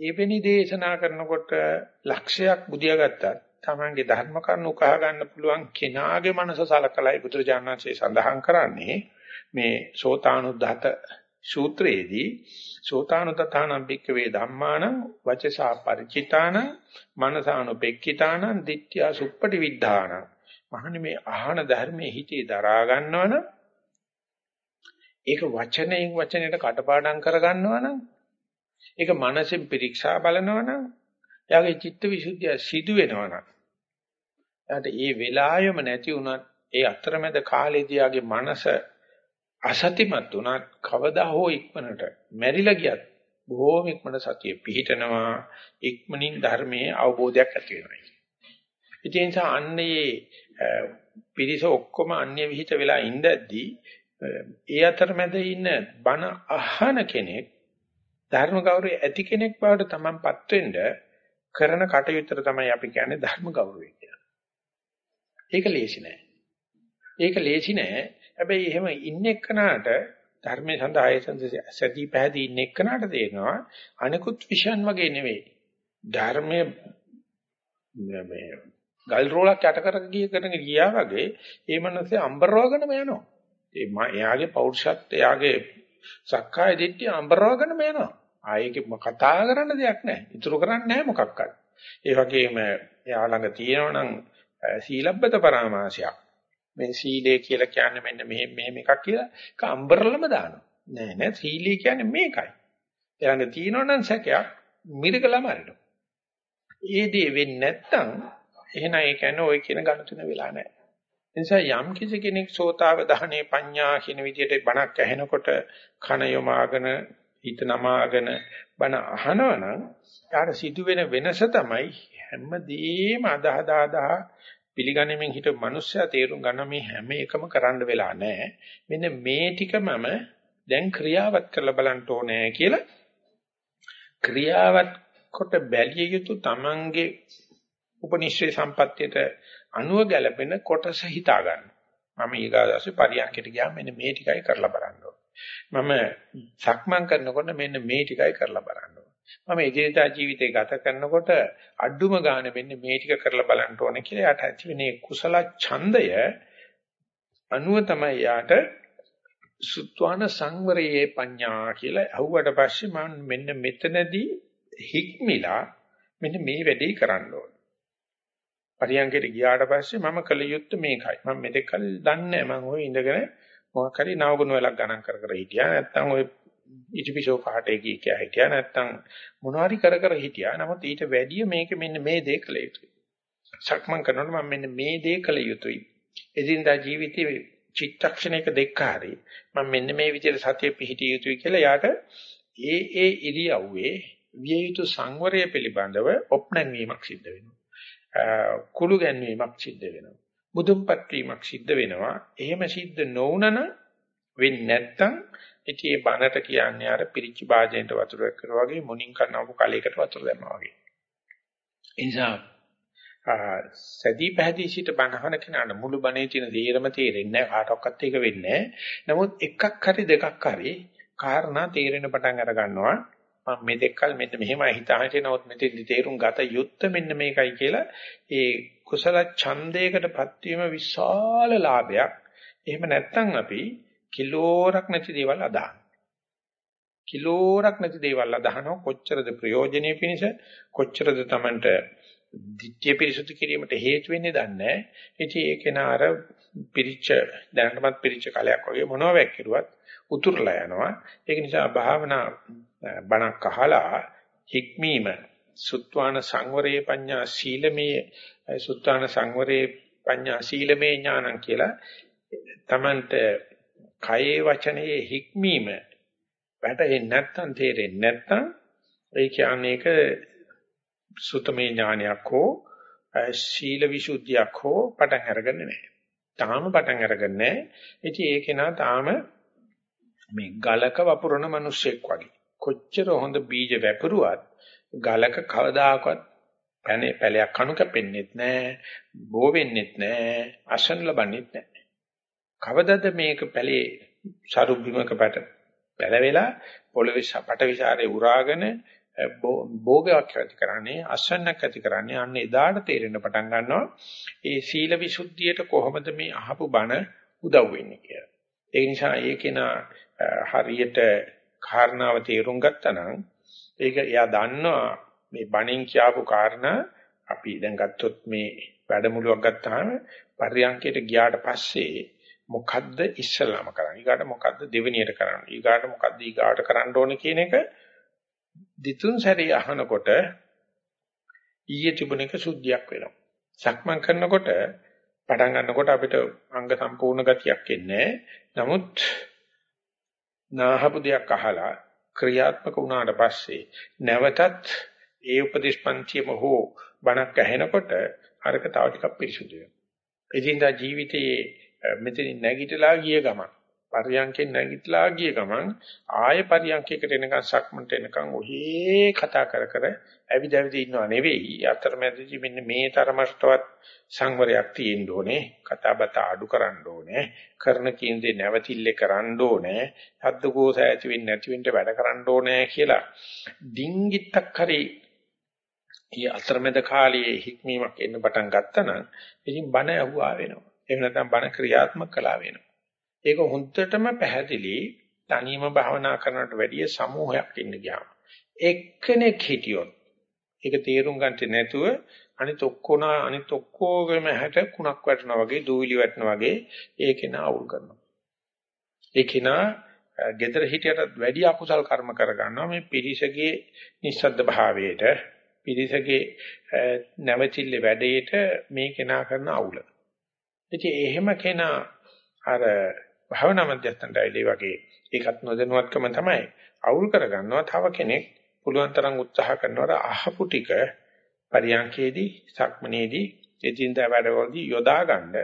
එවැනි දේශනා කරනකොට ලක්ෂයක් බුදියා ගත්තත් තමන්ගේ ධර්ම කරුණු කහ ගන්න පුළුවන් කෙනාගේ මනස සලකලයි බුදුරජාණන්සේ සඳහන් කරන්නේ. මේ සෝතානුද්ධත සූත්‍රයේදී සෝතානුතථානම් භික්කවේ ධම්මාන වචසා ಪರಿචිතාන මනසානුපෙක්කිතාන දිට්ඨිය සුප්පටි විද්ධාන මහනි මේ අහන ධර්මයේ හිතේ දරා ගන්නවනම් ඒක වචනයෙන් වචනයට කටපාඩම් කර ගන්නවනම් ඒක මනසෙන් පිරික්සා බලනවනම් එයාගේ චිත්ත විසුද්ධිය සිදු වෙනවනම් එයාට ඒ වෙලාවෙම නැති වුණත් ඒ අතරමැද කාලේදී යාගේ මනස අසතිමත් වුණත් කවදා හෝ ඉක්මනට මැරිලා ගියත් බොහෝම ඉක්මනට සතිය පිහිටනවා ඉක්මනින් ධර්මයේ අවබෝධයක් ඇති වෙනවා. ඉතින් අන්නේ පිරිස ඔක්කොම අන්‍ය විහිිත වෙලා ඉඳද්දී ඒ අතරමැද ඉන්න බණ අහන කෙනෙක් ධර්ම ගෞරවය ඇති කෙනෙක් බවට තමන්පත් වෙන්න කරන කටයුත්තට තමයි අපි කියන්නේ ධර්ම ගෞරවය කියලා. ඒක ලේසි නෑ. ඒක ලේසි නෑ. හැබැයි එහෙම ඉන්න එක්කනට ධර්මයේ සඳහා ආයතන සැදී පැහැදී ඉන්න එක්කනට තේරෙනවා අනිකුත් විෂයන් වගේ නෙවෙයි. ධර්මයේ මේ ගල් රෝලක් යට කර ගිය කරගෙන ගියා වගේ ඒ මනසේ අම්බරවගෙනම යනවා. ඒ එයාගේ පෞරුෂත්වය එයාගේ සක්කාය දිට්ඨිය අම්බරවගෙනම යනවා. ආයේ කතා කරන්න දෙයක් නැහැ. ඉතුරු කරන්නේ නැහැ මොකක්වත්. ඒ වගේම එයා ළඟ තියෙනවා නම් සීලබ්බත පරාමාසයක්. මේ සීලය කියලා කියන්නේ මෙන්න මෙහෙම මෙහෙම එකක් කියලා ඒක අම්බරලම දානවා. නෑ නෑ සීලය කියන්නේ මේකයි. ඊළඟ තියෙනවනම් සැකයක් මිරිකලම අරිනවා. ඒ දේ වෙන්නේ නැත්තම් එහෙනම් ඒ කියන්නේ ওই කියන ගණතුන වෙලා නැහැ. ඒ නිසා යම් කිසි කෙනෙක් සෝතාව දහනේ පඤ්ඤා කියන විදිහට බණක් ඇහෙනකොට කන යොමාගෙන හිත නමාගෙන බණ අහනවනම් යාට සිදුවෙන වෙනස තමයි හැමදේම අදහ දාදා පිළිගැනීමෙන් හිටපු මිනිස්සයා තේරුම් ගන්න මේ හැම එකම කරන්න වෙලා නැහැ. මෙන්න මේ ටික මම දැන් ක්‍රියාවත් කරලා බලන්න ඕනේ කියලා ක්‍රියාවත් කොට බැලිය යුතු Tamange උපනිශ්‍රේ සම්පත්තියට අනුව ගැලපෙන කොටස හිතා ගන්න. මම ඊගාදාසේ පරියන්කට ගියාම මෙන්න මේ ටිකයි කරලා බලන්න මම සක්මන් කරනකොට මෙන්න මේ ටිකයි කරලා බලන්න මම එදිනදා ජීවිතේ ගත කරනකොට අඩුම ගාන වෙන්නේ මේ ටික කරලා බලන්න ඕනේ කියලා යාට ඇති වෙන්නේ කුසල ඡන්දය අනුව තමයි යාට සුත්වාන සංවරයේ පඤ්ඤා කියලා අහුවට පස්සේ මම මෙන්න මෙතනදී හික්මිලා මෙන්න මේ වැඩේ කරන්න ඕනේ. පරියංගයට ගියාට පස්සේ මම කල යුත්තේ මේකයි. මම මෙතෙක් කල දන්නේ නැහැ. මම ওই ඉඳගෙන මොකක් හරි නවගුණ වලක් ගණන් කර කර හිටියා. නැත්තම් ওই ඉටිපිසෝ පාටේ කී කියා හිටියා නැත්තම් මොනවාරි කර කර හිටියා. නමුත් ඊට වැඩිය මේක මෙන්න මේ දේ කළ යුතුයි. සක්මන් කරනකොට මම මෙන්න මේ දේ කළ යුතුයි. එදිනදා ජීවිතයේ චිත්තක්ෂණයක දෙක්කාරි මම මෙන්න මේ විදිහට සතිය පිහිටිය යුතුයි කියලා යාට ඒ ඒ ඉරියව්වේ විය යුතු සංවරය පිළිබඳව ඔප්නන් වීමක් සිද්ධ වෙනවා. කුළු ගැන්වීමක් සිද්ධ වෙනවා. මුදුන්පත් වීමක් සිද්ධ වෙනවා. එහෙම සිද්ධ නොවුනන වෙන්නේ නැත්තම් ඉතින් මේ බනට කියන්නේ අර පිරිච්ච භාජනයට වතුර කරනවා වගේ මුණින් කරනවු කලයකට වතුර දැම්මා වගේ. ඒ නිසා සදී පැහැදී සිට බනහන කෙනාට මුළු බනේ තියෙන දේරම තේරෙන්නේ නැහැ කාටවත් ඒක වෙන්නේ. නමුත් එකක් හරි දෙකක් හරි කාරණා තේරෙන පටන් අර ගන්නවා. මම මේ දෙකල් මෙන්න මෙහෙමයි හිතාගෙන නමුත් මෙතෙන්දි තේරුම් ගත යුත්තේ මෙන්න මේකයි කියලා ඒ කුසල ඡන්දයකටපත් වීම විශාල ලාභයක්. එහෙම නැත්නම් අපි කිලෝරක් නැති දේවල් අදහන. කිලෝරක් නැති දේවල් අදහනවා කොච්චරද ප්‍රයෝජනෙයි පිණිස කොච්චරද Tamanට ditthිය පිරිසුදු කිරීමට හේතු වෙන්නේ දන්නේ. ඉතින් ඒක නාර පිරිච්ච දැනටමත් පිරිච්ච කලයක් වගේ මොනවා වැක්කිරුවත් උතුරලා යනවා. ඒක නිසා භාවනා බණක් අහලා හික්මීම සුත්වාන සංවරේ පඤ්ඤා සීලමේ සුත්වාන සංවරේ පඤ්ඤා සීලමේ ඥානං කියලා තමන්ට කයේ වචනයේ හික්මීම වැටෙන්නේ නැත්නම් තේරෙන්නේ නැත්නම් ඒ කියන්නේ ඒක සුතමේ ඥානයක් හෝ ශීල විසුද්ධියක් හෝ පටන් අරගන්නේ නැහැ. තාම පටන් අරගන්නේ නැහැ. ඉතින් ඒක නා තාම මේ ගලක වපුරන මිනිස්සෙක් වගේ. කොච්චර හොඳ බීජ වැපරුවත් ගලක කවදාකවත් පැනේ පැලයක් කණු කැපෙන්නෙත් නැහැ, බෝ වෙන්නෙත් නැහැ, අසන් ලබන්නෙත් නැහැ. කවදද මේක පැලේ සරුබ්බිමක පැට පැලවෙලා පොළවේ පට විසාරේ උරාගෙන භෝගයක් ඇති කරන්නේ අසන්නක් ඇති කරන්නේ අන්න එදාට තේරෙන්න පටන් ගන්නවා ඒ සීල විසුද්ධියට කොහොමද මේ අහපු බණ උදව් වෙන්නේ කියලා. ඒ නිසා ඒකේන හරියට කාරණාව තේරුම් ගත්තා නම් ඒක එයා දන්නවා මේ බණින් කියපු කාරණා අපි දැන් ගත්තොත් මේ වැඩමුළුවක් ගත්තාම පරියන්කයට ගියාට පස්සේ මොකද්ද ඉස්සලාම කරන්නේ? ඊගාට මොකද්ද දෙවෙනියට කරන්නේ? ඊගාට මොකද්ද ඊගාට කරන්න ඕනේ කියන එක දිතුන් සැරේ අහනකොට ඊයේ තිබුණ එක සුද්ධියක් වෙනවා. සක්මන් කරනකොට පටන් ගන්නකොට අපිට අංග සම්පූර්ණ ගතියක් එන්නේ නමුත් නාහපු දෙයක් අහලා ක්‍රියාත්මක වුණාට පස්සේ නැවතත් ඒ උපදේශපන්තියම හෝ බණක් ඇහෙනකොට අරක තව ටිකක් පිරිසුදු වෙනවා. එදින්දා ජීවිතයේ මෙතන නැගිටලා ගිය ගමන් පරියන්කෙන් නැගිටලා ගිය ගමන් ආය පරියන්කයකට එනකන් සක්මන්ට එනකන් ඔහේ කතා කර කර ඇවිද ඇවිද ඉන්නව නෙවෙයි. අතරමැදදී මෙන්න මේ තරමටවත් සංවරයක් තියෙන්න ඕනේ. කතා බත අඩු කරන්න ඕනේ. කරන කියන දේ නැවතිල්ලේ කරන්න ඕනේ. හද්දකෝස ඇති වෙන්නේ නැති වෙන්න වැඩ කරන්න ඕනේ කියලා ඩිංගිත්තක් හරි ඊ අතරමැද කාලයේ හික්මීමක් එන්න පටන් ගත්තා නම් ඉතින් බණ ඇහුවා වෙනවා. එහෙම නැත්නම් බණ ක්‍රියාත්මක කළා වෙනවා. ඒක හොඳටම පැහැදිලි තනියම භාවනා කරනට වැඩිය සමූහයක් ඉන්න ගියාම. එක්කෙනෙක් හිටියොත් ඒක තේරුම් ගන්නට නැතුව අනිත් ඔක්කොන අනිත් ඔක්කොගෙම හැට කුණක් වැටෙනා වගේ දූවිලි වැටෙනා වගේ ඒකේන අවුල් කරනවා. ඒකේන gedara හිටියටත් වැඩි අකුසල් කර්ම කරගන්නවා. මේ පිරිසගේ නිස්සද්ද භාවයට පිරිසගේ නැවතිල්ල වැඩේට මේ කෙනා කරන අවුල. ඉතින් එහෙම කෙනා අර භාවනා මධ්‍යස්ථානට ඇවිල්ලා වගේ ඒකත් නොදැනුවත්කම තමයි අවුල් කරගන්නවා තව කෙනෙක් පුළුවන් තරම් උත්සාහ කරනවා අහපු ටික පරියන්කේදී සක්මනේදී එදින්දා වැඩවලදී යොදා ගන්න.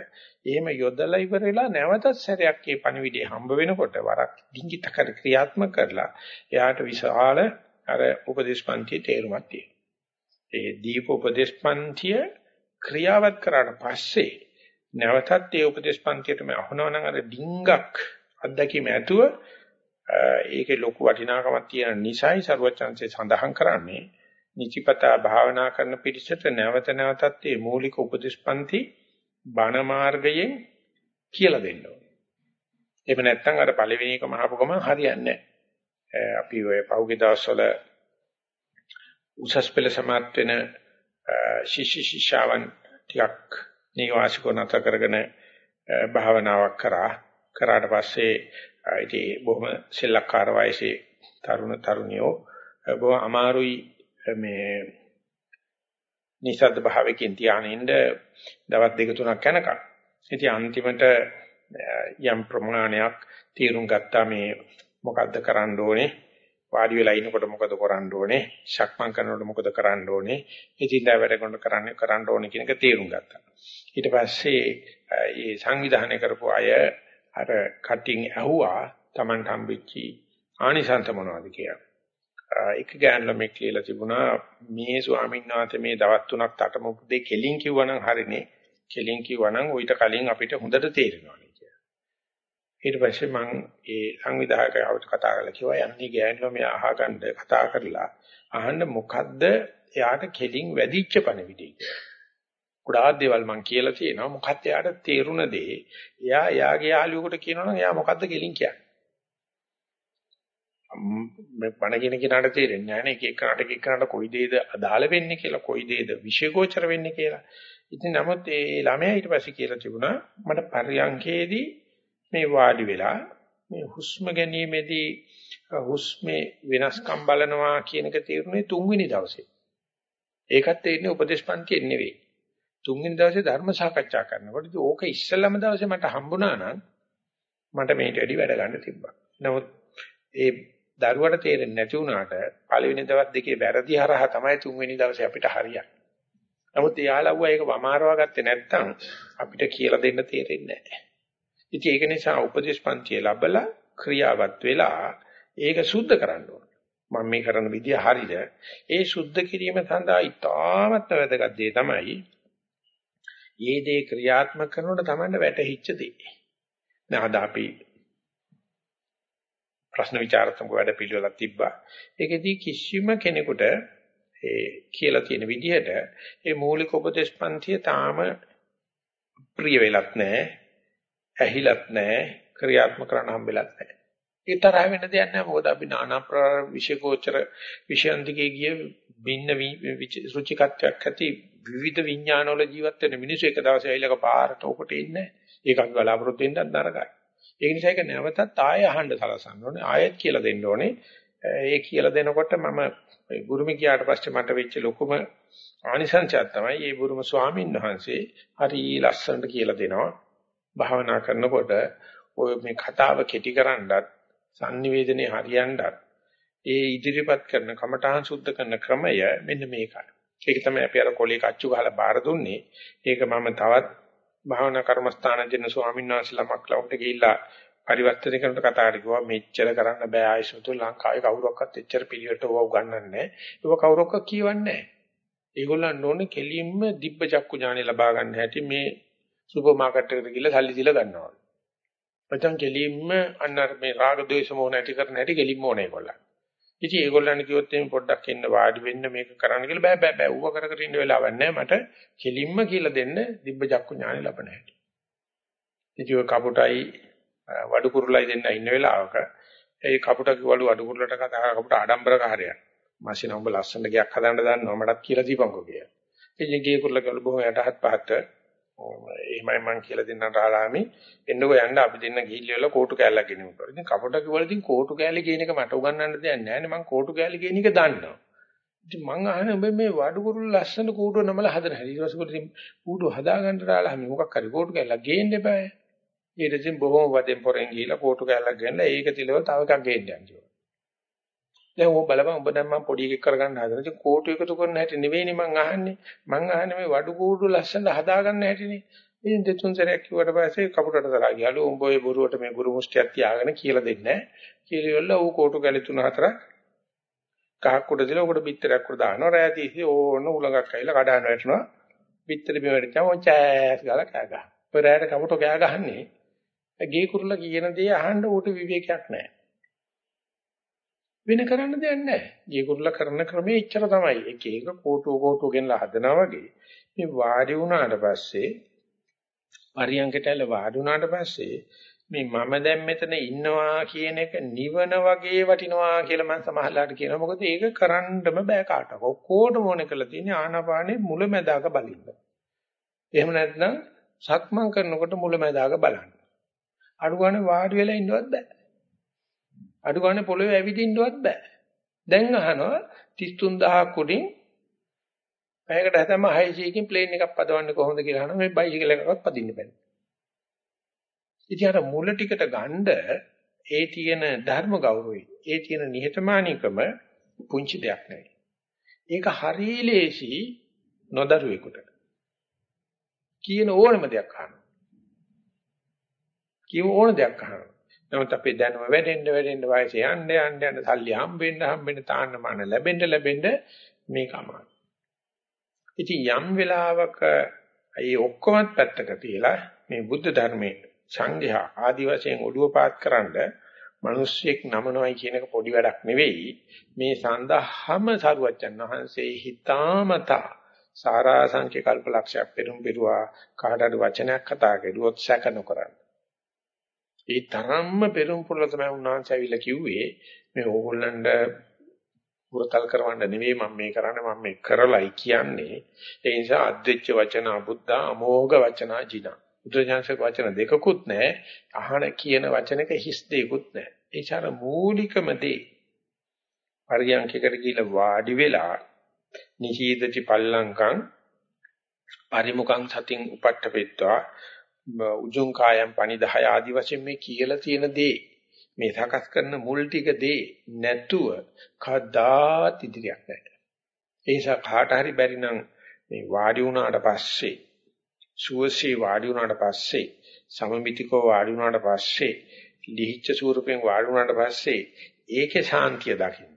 එහෙම යොදලා ඉවර වෙලා නැවතත් සැරයක් මේ පණිවිඩය හම්බ වෙනකොට වරක් ඩිංගිත කර ක්‍රියාත්මක කරලා එයාට විශාල අර උපදේශපන්ති තේරුමක් තියෙනවා. ඒ දීප උපදේශපන්තිය ක්‍රියාවත් කරාට පස්සේ නැවතත් ඒ උපදේශපන්තියටම අහනවනම් අර ඩිංගක් අත්දැකීම ඇතුව ඒකේ ලොකු වටිනාකමක් තියෙන නිසයි සරුවචාන්සේ සඳහන් කරන්නේ නිචිපතා භාවනා කරන පිරිසට නැවත නැවතත් මේ මූලික උපදේශපන්ති බණ මාර්ගයෙන් කියලා දෙන්න ඕනේ. එහෙම නැත්නම් අර පළවෙනි එක මහපු ගමන් හරියන්නේ නැහැ. අපි ඔය පහුගිය දවස්වල උසස් පෙළ සමාප්ත වෙන ශිෂ්‍ය ශිෂ්‍යාවන් ටිකක් නිවාසිකව නැත කරගෙන භාවනාවක් කරා කරාට පස්සේ ඉතින් බොහොම සෙල්ලක්කාර වයසේ තරුණ තරුණියෝ බොහොම අමාරුයි මේ නිසද්ද භාවයකින් තියානින්න දවස් දෙක තුනක් යනකම්. ඉතින් අන්තිමට යම් ප්‍රමාණයක් තීරුම් ගත්තා මේ මොකද්ද කරන්න ඕනේ වාඩි වෙලා ඉනකොට මොකද කරන්න ඕනේ ශක්මන් කරනකොට මොකද කරන්න ඕනේ ඉතින්දා වැඩ කරනකොට කරන්න කරන්න ඕනේ කියන එක තේරුම් ගත්තා ඊට පස්සේ මේ සංවිධානය කරපු අය අර කටින් ඇහුවා Taman හම්බෙච්චි ආනිසංස මොනවද කියලා. එක ගෑන් ළමෙක් කියලා තිබුණා මේ ස්වාමීන් වහන්සේ මේ දවස් තුනක් තටමපු දෙක කෙලින් කිව්වනම් හරිනේ. කෙලින් කිව්වනම් ඌට කලින් අපිට හොඳට තේරෙනවා කියලා. ඊට පස්සේ මම ඒ සංවිධායකයවට කතා කරලා කිව්වා යන්නේ ගෑන් ළමයා අහගන්න කතා කරලා අහන්න මොකද්ද එයාට කෙලින් වැඩිච්ච පණවිඩය කියලා. ගොඩාක් දේවල් මම කියලා තියෙනවා. මොකක්ද එයාට තේරුණ දේ. එයා එයාගේ යාළුවෙකුට කියනවනම් එයා මොකද්ද ගෙලින් කියන්නේ. මේ බණ කියන කෙනාට තේරෙන්නේ නැහැ නේ එක එකනට එක එකනට කොයි දේද අදාළ වෙන්නේ කියලා කොයි දේද විශේෂෝචර වෙන්නේ කියලා. ඉතින් නමුත් ඒ ළමයා ඊට පස්සේ කියලා තිබුණා මට පරියංකේදී මේ වාඩි වෙලා මේ හුස්ම ගැනීමේදී හුස්මේ වෙනස්කම් බලනවා කියන එක තේරුනේ තුන්වෙනි දවසේ. ඒකත් තේරෙන්නේ උපදේශපන්තියෙන් නෙවෙයි. තුන්වෙනි දවසේ ධර්ම සාකච්ඡා කරනකොට ඉතින් ඕක ඉස්සෙල්ලම දවසේ මට හම්බුණා නම් මට මේට වැඩි වැඩ ගන්න තිබ්බා. නමුත් ඒ දරුවට තේරෙන්නේ නැති වුණාට පළවෙනි දවස් දෙකේ වැරදි හරහා තමයි තුන්වෙනි දවසේ අපිට හරියන්නේ. නමුත් යාළුවා ඒක වමාරවා ගත්තේ නැත්නම් අපිට කියලා දෙන්න තේරෙන්නේ නැහැ. ඉතින් ඒක නිසා උපදේශ පන්තිය ලැබලා ක්‍රියාවත් වෙලා ඒක සුද්ධ කරන්න ඕන. මම මේ කරන විදිය හරිද? ඒ සුද්ධ කිරීම සඳහා ඉතාමත් වැදගත් දේ තමයි මේ දේ ක්‍රියාත්මක කරනකොට Tamanට වැටහිච්ච දේ. නාද අපි ප්‍රශ්න විචාරත්මක වැඩ පිළිවෙලක් තිබ්බා. ඒකෙදී කිසිම කෙනෙකුට ඒ කියලා තියෙන විදිහට ඒ මූලික උපදේශ පන්තිය තාම ප්‍රිය වෙලත් නැහැ. ඇහිලත් නැහැ. ක්‍රියාත්මක කරන්න හම්බෙලත් නැහැ. ඒ තරහ වෙන දෙයක් නැහැ. මොකද අපි নানা ප්‍රකාර විෂයකෝචර විෂයන් දිගේ ගිය භින්න රුචිකත්වයක් ඇති විවිධ විඥානවල ජීවත් වෙන මිනිස්සු එක දවසේ ඇවිල්ලා පාරට ඔකට ඉන්නේ. ඒකක් බලාපොරොත්තු වෙන්නත් නරකයි. ඒ නිසා ඒක නැවතත් ආයෙ අහන්න සලසන්න ඕනේ. ආයෙත් කියලා දෙන්න ඕනේ. ඒ කියලා දෙනකොට මම ගුරුමි කියාට පස්සේ මට වෙච්ච ලොකුම ආනිසංසයක් තමයි මේ බුරුම ස්වාමීන් වහන්සේ හරි ලස්සනට කියලා දෙනවා. භාවනා කරනකොට ඔය මේ කතාව කෙටි කරන්නත් sannivedanaye හරියන්නත් ඒ ඉදිරිපත් කරන කමඨාන් සුද්ධ කරන ක්‍රමය මෙන්න මේකයි. ඒක තමයි අපි අර කොලේ කච්චු ගහලා බාර දුන්නේ. ඒක මම තවත් භාවනා කර්මස්ථාන දෙන ස්වාමීන් වහන්සේලා මක්ලවට ගිහිල්ලා පරිවර්තන කරනකොට කතා කරලා මෙච්චර කරන්න බෑ ආයසතු ලංකාවේ කවුරක්වත් එච්චර පිළිවෙලට ඕවා උගන්වන්නේ නැහැ. ඒක කවුරක්වත් කියවන්නේ නැහැ. ඒගොල්ලන් ඕනේ කෙලින්ම දිබ්බ චක්කු ඥානෙ ලබා ගන්න හැටි මේ සුපර් මාකට් එකට ගිහලා සල්ලි දීලා ගන්නවා. නැත්නම් කෙලින්ම අන්න මේ රාග ద్వේෂ මොහ නැති කරන හැටි කෙලින්ම ඕනේ ඒගොල්ලන්. ඉතින් ඒගොල්ලන් කිව්වොත් එimhe පොඩ්ඩක් ඉන්න වාඩි වෙන්න මේක කරන්න කියලා බෑ බෑ බෑ ඌව කර කර ඉන්න වෙලාවක් නැහැ මට කෙලින්ම කියලා දෙන්න දිබ්බ චක්කු ඥානෙ ලබන හැටි. ඉතින් ඔය කපුටයි වඩු කුරුලයි දෙන්න ඉන්න වෙලාවක ඒ කපුට කිව්වලු වඩු කුරුලට කතා කපුට ආඩම්බරකාරයා. මාසින උඹ ලස්සන ගයක් හදන්න දන්නවා මටත් කියලා දීපන්කෝ කියලා. ඉතින් ගේ කුරුල කිව්වලු බොහොම යටහත් පහත් එහෙමයි මං කියලා දෙන්නම් රාලාමි එන්නකෝ යන්න අපි දෙන්න ගිහිල්ලා කෝටු කෑල්ලක් ගෙනිමු කියලා. ඉතින් කපුට කිව්වලු ඉතින් කෝටු කෑල්ල කියන එක මට උගන්වන්න දෙයක් නැහැ නේ මං කෝටු කෑල්ල කියන එක දන්නවා. ඉතින් මං අහන්නේ ඔබ මේ වඩු කුරුල්ල ලස්සන කූඩුව නමල හදන හැටි. ඊට පස්සේ ඉතින් කූඩුව හදාගන්න රාලාමි මොකක් හරි කෝටු කෑල්ලක් ගේන්න එපා. ඊට පස්සේ බොහොම වදෙන් පොරෙන් ගිහිල්ලා කෝටු කෑල්ලක් ගෙනලා ඒක තිලව තව එකක් ගේන්න යනවා. දැන් ඔබ බලපන් ඔබ දැන් මම පොඩි එකක් කරගන්න හදන ඉතින් කෝටු එකතු කරන හැටි නෙවෙයිනේ මං අහන්නේ. මං අහන්නේ මේ වඩු කූඩු ලස්සන හදාගන්න හැටිනේ. ඉතින් දෙතුන් සැරයක් කිව්වට පස්සේ කපුටට තරහා ගියලු උඹ ඔය බොරුවට මේ ගුරු මුස්තියක් තියාගෙන කියලා දෙන්නේ නැහැ. කියලා ඉවරලා ඌ කෝටු ගැලි තුන හතරක් කහක් උඩ දාලා උකට බිත්තරයක් උඩ දානවා. රෑ තීසි ඕන උලඟක් ඇවිල්ලා කඩාන වැටෙනවා. බිත්තර බිම වැටිච්චම ඔය චෑස් ගාලා කෑ ගහනවා. ඔය රෑට කපුටෝ කෑ ගහන්නේ. ගේ කුරුල්ලා කියන දේ අහන්න ඌට විවේකයක් නැහැ. වෙන කරන්න දෙයක් නැහැ. ජීකුරුලා කරන ක්‍රමේ ඉච්චර තමයි. එක එක කෝටුව කෝටුව ගෙනලා හදනවා වගේ. මේ වාඩි වුණාට පස්සේ පරියන්කට ඇල වාඩි වුණාට පස්සේ මේ මම දැන් මෙතන ඉන්නවා කියන එක නිවන වගේ වටිනවා කියලා මම සමහරලාට කියනවා. මොකද ඒක කරන්නම බෑ කාටවත්. ඔක්කොටම ඕනේ කරලා තියෙන්නේ ආනාපානේ මුලැමැදාක බලින්න. එහෙම නැත්නම් සක්මන් කරනකොට මුලැමැදාක බලන්න. අඩුගානේ වාඩි වෙලා ඉන්නවත් බෑ. අඩු ගන්න පොළවේ ඇවිදින්නවත් බෑ. දැන් අහනවා 33000 කුඩින් පැයකට හැතැම්ම 600 කින් ප්ලේන් එකක් පදවන්නේ කොහොමද කියලා අහනවා මේ බයිසිකල් එකක්වත් පදින්න බෑ. ඉතින් අර මුල ටිකට ගන්න ඒ තියෙන ධර්ම ගෞරවය, ඒ තියෙන නිහතමානීකම පුංචි දෙයක් නෙවෙයි. ඒක හරිය ලේසි නොදරුවෙකුට. කියන ඕනම දෙයක් අහනවා. කිය ඕන දෙයක් අහනවා. නමුත් අපේ දැනුම වැඩෙන්න වැඩෙන්න වයසේ යන්න යන්න යන්න සල්ලි හම්බෙන්න හම්බෙන්න තාන්න මාන ලැබෙන්න ලැබෙන්න මේක අමාරු. ඉතින් යම් වෙලාවක ඒ ඔක්කොමත් පැත්තක තියලා මේ බුද්ධ ධර්මයේ සංඝයා ආදි වශයෙන් ඔළුව පාත් කරන්ඩ මිනිස්සෙක් නමනවයි කියන එක පොඩි වැඩක් නෙවෙයි මේ සඳහාම සරුවච්චන් වහන්සේ හිතාමතා සාරා සංඛ්‍ය කල්පලක්ෂයක් පෙරම් පෙරුවා කාට හරි වචනයක් කතා කරුවොත් සැක නොකරන්න ඒ තරම්ම පෙරම් පුරල තමයි උන්වහන්සේ ඇවිල්ලා කිව්වේ මේ ඕගොල්ලන්ට පුරතල් කරවන්න නෙවෙයි මම මේ කරන්නේ මම මේ කරලයි කියන්නේ. ඒ නිසා අද්විච්ච වචන අබුද්ධ අමෝඝ වචන ජිනා. බුදුජානක වචන දෙකකුත් නැහැ. අහන කියන වචනක හිස් දෙයක්කුත් නැහැ. ඒ චාර මූලිකම දේ පරියන්කයකට ගිහිල්ලා වාඩි වෙලා නිහීදති පල්ලංකං පරිමුඛං සතින් උපට්ඨපෙත්වා. උජුං කායම් පනිදහය ආදි වශයෙන් මේ කියලා තියෙන දේ මේ සකස් කරන මුල් ටික දේ නැතුව කවදාත් ඉදිරියක් නැහැ. ඒ නිසා කාට හරි බැරි නම් මේ වාඩි වුණාට පස්සේ සුවසේ වාඩි වුණාට පස්සේ සමමිතිකව වාඩි වුණාට පස්සේ ලිහිච්ඡ ස්වරූපෙන් වාඩි වුණාට පස්සේ ඒකේ ශාන්තිය දකින්න.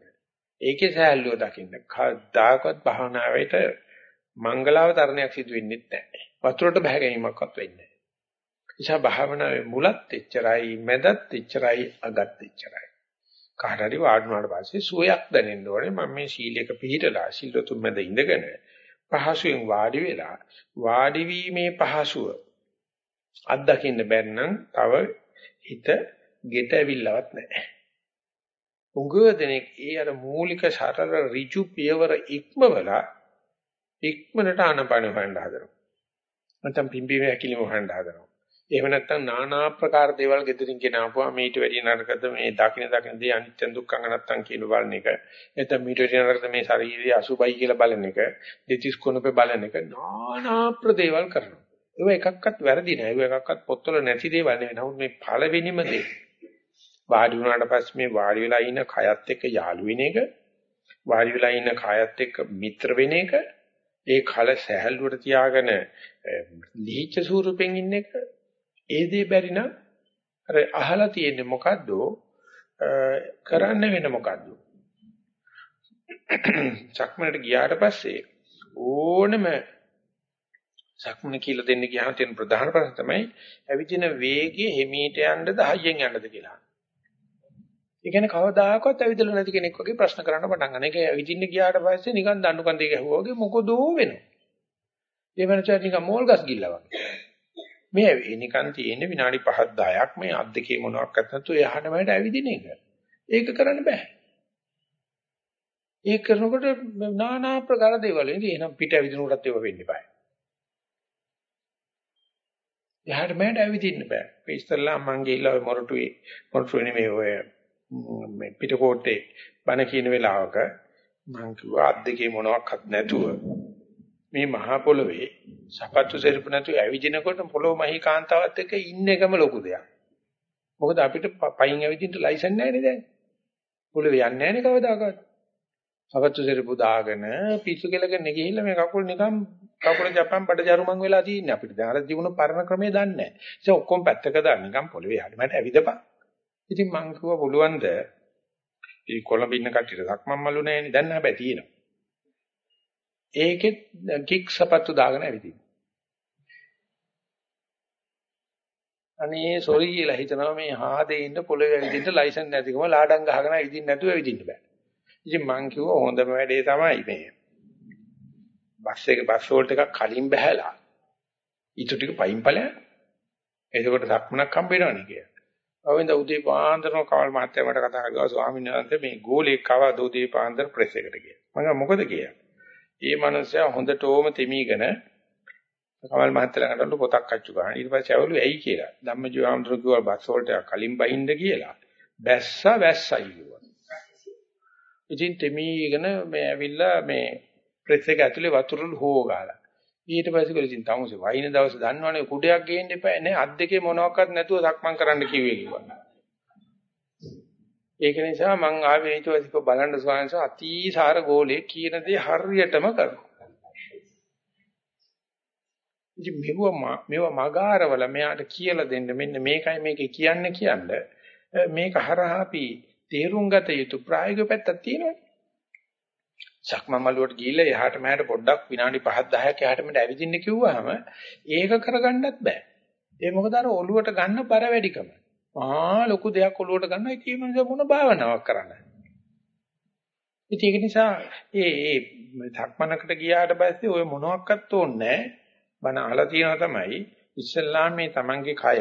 ඒකේ සෑහලුව දකින්න. කවදාකවත් භාවනාවේට මංගලාවතරණයක් සිදු වෙන්නේ නැහැ. වතුරට බහැ ගැනීමක්වත් වෙන්නේ නිසා භාවනාවේ මුලත් එච්චරයි මැදත් එච්චරයි අගත් එච්චරයි. කාට හරි වාඩුණාට පස්සේ සුවයක් දැනෙන්න ඕනේ මම මේ සීලයක පිළිහිටලා සිල්වතුන් මැද ඉඳගෙන පහසුවෙන් වාඩි වෙලා වාඩි වීමේ පහසුව අත්දකින්න බැරි නම් තව හිත ගෙට ඇවිල්ලවත් නැහැ. උගදෙනෙක් ඒ අර මූලික සරල ඍජු පියවර ඉක්මවලා ඉක්මනට ආනපන හොයන්න හදනවා. නැත්නම් පිම්බීම හැකිලිම හොයන්න හදනවා. එහෙම නැත්නම් নানা ආකාර දේවල් gedirin ගෙන ආපුවා මේට වැඩි නරකද මේ දකින්න දකින්න දේ අනිත්‍ය දුක්ඛංග නැත්නම් කියන බලන එක. නැත්නම් මේට වැඩි නරකද මේ ශරීරයේ අසුබයි කියලා බලන එක. දෙතිස් කොනපේ බලන එක নানা ප්‍රදේවල් කරනවා. ඒව එකක්වත් වැරදි නෑ. ඒව එකක්වත් පොත්වල නැති දේවල් නෙවෙයි. නමුත් මේ පළවෙනිම දේ වාඩි වුණාට පස්සේ මේ වාඩි වෙලා ඉන්න කයත් එක්ක යාළු වෙන එක වාඩි වෙලා ඉන්න කයත් එක්ක මිත්‍ර වෙන එක ඒ කල සැහැල්ලුවට තියාගෙන ලීච්ඡ ස්වරූපෙන් ඉන්න එක ඒ දේ බැරි නම් අර අහලා තියෙන්නේ මොකද්ද කරන්න වෙන මොකද්ද සක්මනට ගියාට පස්සේ ඕනම සක්මන කියලා දෙන්න ගියාම තියෙන ප්‍රධාන ප්‍රශ්න තමයි ඇවිදින වේගය හිමීට යන්නද හයියෙන් යන්නද කියලා. ඒ කියන්නේ කවදාකවත් ඇවිදලා නැති කෙනෙක් වගේ ප්‍රශ්න කරන්න පටන් ගන්න. ඒක ඇවිදින්න ගියාට පස්සේ නිකන් දඬු කන්දේ ගැහුවා වගේ මොකදෝ වෙනවා. ඒ වෙනචා නිකන් මෝල් ගස් ගිල්ලා වගේ. මේ නිකන් තියෙන්නේ විනාඩි 5ක් 10ක් මේ අත් දෙකේ මොනවත් නැත්නම් එහාට මෙහාට ඇවිදින එක. ඒක කරන්න බෑ. ඒක කරනකොට নানা ප්‍රකාර දේවල් එන්නේ. එහෙනම් පිට ඇවිදින කොටත් ඒව වෙන්න බෑ. එහාට මෙහාට ඇවිදින්න බෑ. ඒ ඉස්සල්ලා මං ගිහිල්ලා ඔය මොරටුවේ මොරටුවේ නෙමෙයි ඔය මේ පිටකොටේ බණ කියන වෙලාවක මං කිව්වා අත් දෙකේ මොනවත් නැතුව මේ මහා පොළවේ සපත්තු සෙරපු නැතුව ඇවිදිනකොට පොළොව මහී කාන්තාවත් එක්ක ඉන්න එකම ලොකු දෙයක්. මොකද අපිට පයින් ඇවිදින්න ලයිසන් නැහැ නේද? පොළවේ යන්නේ නැහැ නේ කවදාකවත්. සපත්තු සෙරපු දාගෙන පිස්සු කෙලගෙන ගිහිල්ලා මේ කකුල් නිකන් කකුල ජපන් බඩ ජරුමන් වෙලා තියෙන්නේ අපිට. දැන් අර ජීවන පරණ ක්‍රමේ දන්නේ නැහැ. ඒ ඔක්කොම පැත්තක දාන්න නිකන් පොළවේ යන්න මට ඇවිදපන්. ඉතින් මං කිව්වා පුළුවන්ද මේ කොළඹ ඉන්න කට්ටියට සක්මන් මල්ලු නැහෙනේ දැන් හැබැයි තියෙනවා. ඒකෙත් කික් සපත්තු දාගෙන ඇවිදින්න. අනේ සෝරි කියලා හිතනවා මේ හාදේ ඉන්න පොළවේ ඇවිදින්න ලයිසන් නැතිකම ලාඩම් ගහගෙන ඇවිදින්න නැතුව ඇවිදින්න බෑ. ඉතින් මං කිව්වා හොඳම වැඩේ තමයි මේ බස් එක බස් වෝල්ට් එකක් කලින් බහැලා ඊට ටික පයින් ඵලයන්. එතකොට සක්මනක් හම්බ වෙනවනේ කියලා. අවුෙන්ද උදේ පාන්දරම කවල් මහත්තයා මට කතා කරලා ස්වාමීන් වහන්සේ මේ ගෝලෙක් කවද උදේ පාන්දර ප්‍රෙස් එකට ගියා. මම මොකද කියලා. ඒ මනුස්සයා හොඳටම තෙමීගෙන කවල් මහත්තයා ළඟට පොතක් අච්චු ගන්න. ඊට පස්සේ ඇවලු ඇයි කියලා. ධම්මජීව ආමතුරු කිව්වා බස් වලට කලින් බහින්ද කියලා. බැස්සා වැස්සයි කිව්වා. ඉතින් තෙමීගෙන මේ ඇවිල්ලා මේ ප්‍රෙස් එක ඇතුලේ වතුරළු හොගාලා. ඊට පස්සේ කළා ඉතින් තමුසේ වයින් දවස් දන්නවනේ කුඩයක් ගේන්න එපා නේ අත් දෙකේ මොනවාක්වත් නැතුව සක්මන් කරන්න කිව්වේ කිව්වා. ඒක නිසා මං ආවේ ඊට පස්සේ බලන්න ස්වාමීන් අතිසාර ගෝලයේ කියන දේ හරියටම කරනවා. ඉතින් මෙවුව මෙව මගාරවල මෙයාට කියලා දෙන්න මෙන්න මේකයි මේකේ කියන්නේ කියන්නේ මේක හරහා අපි තේරුම් ගත යුතු ප්‍රායෝගික පැත්තක් තියෙනවා. සක්මන් මළුවට ගිහිල්ලා එහාට මෙහාට පොඩ්ඩක් විනාඩි 5ක් 10ක් එහාට මෙහාට ඇවිදින්න කිව්වහම ඒක කරගන්නත් බෑ. ඒ මොකද අර ඔළුවට ගන්න බර වැඩිකම. මහා ලොකු දෙයක් ඔළුවට ගන්න ඒ කියමනස මොන භාවනාවක් කරන්න. ඉතින් ඒක නිසා ඒ ඒ සක්මනකට ගියාට පස්සේ ඔය මොනවත් ඕනේ බණ අහලා තියෙනවා තමයි ඉස්සල්ලාම මේ Tamange කය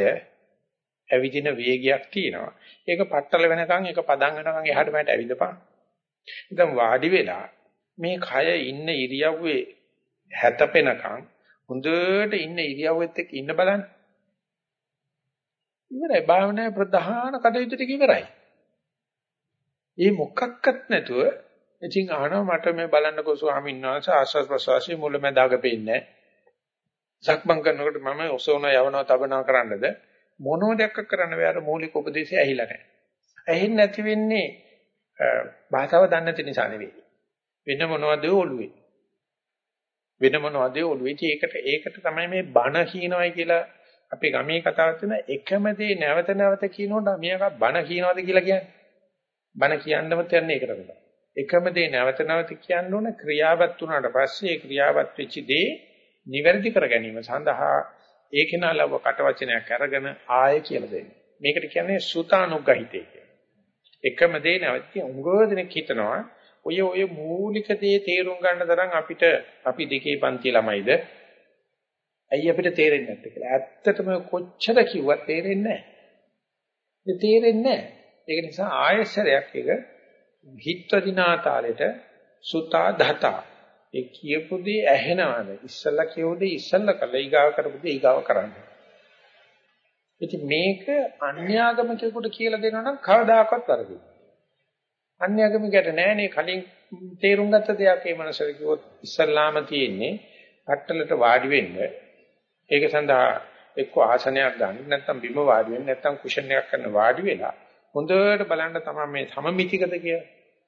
ඇවිදින වේගයක් තියෙනවා. ඒක පట్టල වෙනකන් ඒක පදම් වෙනකන් එහාට මෙහාට ඇවිදපන්. ඉතින් වාඩි වෙලා මේ කය ඉන්න ඉරියව්වේ හැතපෙනකන් හොඳට ඉන්න ඉරියව්වෙත් එක්ක ඉන්න බලන්න. ඉවරයි භාවනාවේ ප්‍රධාන කටයුතු ටික ඉවරයි. මේ මොකක්වත් නැතුව ඉතින් අහනවා මට මේ බලන්නකෝ ස්වාමීන් වහන්සේ ආස්වාද ප්‍රසවාසයේ මුලැමැදාග පෙන්නේ සක්මන් කරනකොට මම ඔසවන යවනවා තබනවා කරන්නද මොනෝ දෙයක් කරන්න බෑ අර මූලික උපදේශය ඇහිලා නැහැ. ඇහෙන්නේ නැති වෙන්නේ භාෂාව දන්නේ නැති නිසා නෙවෙයි. වෙන මොනවද ඔළුවේ. වෙන මොනවද ඔළුවේ. ඒකට ඒකට තමයි මේ බණ කියනවායි කියලා අපේ ගමේ කතාවක් තියෙන එකම දේ නැවත නැවත කියනකොට මියක බණ කියනවාද කියලා කියන්නේ. බණ කියන්නම තියන්නේ ඒකට තමයි. එකම දේ නැවත නැවත කියන්න ඕන ක්‍රියාවත් වුණාට පස්සේ ඒ ක්‍රියාවත් වෙච්ච දේ නිවැරදි කර ගැනීම සඳහා ඒ කෙනාලව කටවචනයක් අරගෙන ආය කියලා දෙන්නේ. මේකට කියන්නේ සුතානුග්‍රහිතේ කියලා. එකම දේ නැවති උංගෝදෙනෙක් හිතනවා ඔය ඔය මූලික දේ තේරුම් ගන්න තරම් අපිට අපි දෙකේ පන්ති ළමයිද ඇයි අපිට තේරෙන්නේ නැත්තේ කියලා. ඇත්තටම කොච්චර කිව්වත් තේරෙන්නේ නැහැ. ඒ තේරෙන්නේ නැහැ. ඒක නිසා ආයසරයක් එක හිත්වදිනාතාලෙට සුතා දතා ඒ කියපු දේ ඇහෙනවද ඉස්සල්ලා කියපු දේ ඉස්සල්ලා කළා ඊගාව කරපු දේ ඊගාව කරන්න. ඉතින් මේක අන්‍යාගමිකයෙකුට කියලා දෙනවා නම් කවදාකවත් වැරදියි. අන්‍යාගමිකයට නෑනේ කලින් තේරුම් ගත්ත දෙයක් ඒ මනසට කිව්වොත් ඉස්සල්ලාම තියෙන්නේ පට්ටලට වාඩි වෙන්න. ඒක සඳහා එක්ක ආසනයක් ගන්න නැත්නම් බිම වාඩි වෙන්න නැත්නම් කුෂන් එකක් කරන වාඩි වෙලා හොඳට බලන්න තමයි මේ සමමිතිකද කියලා.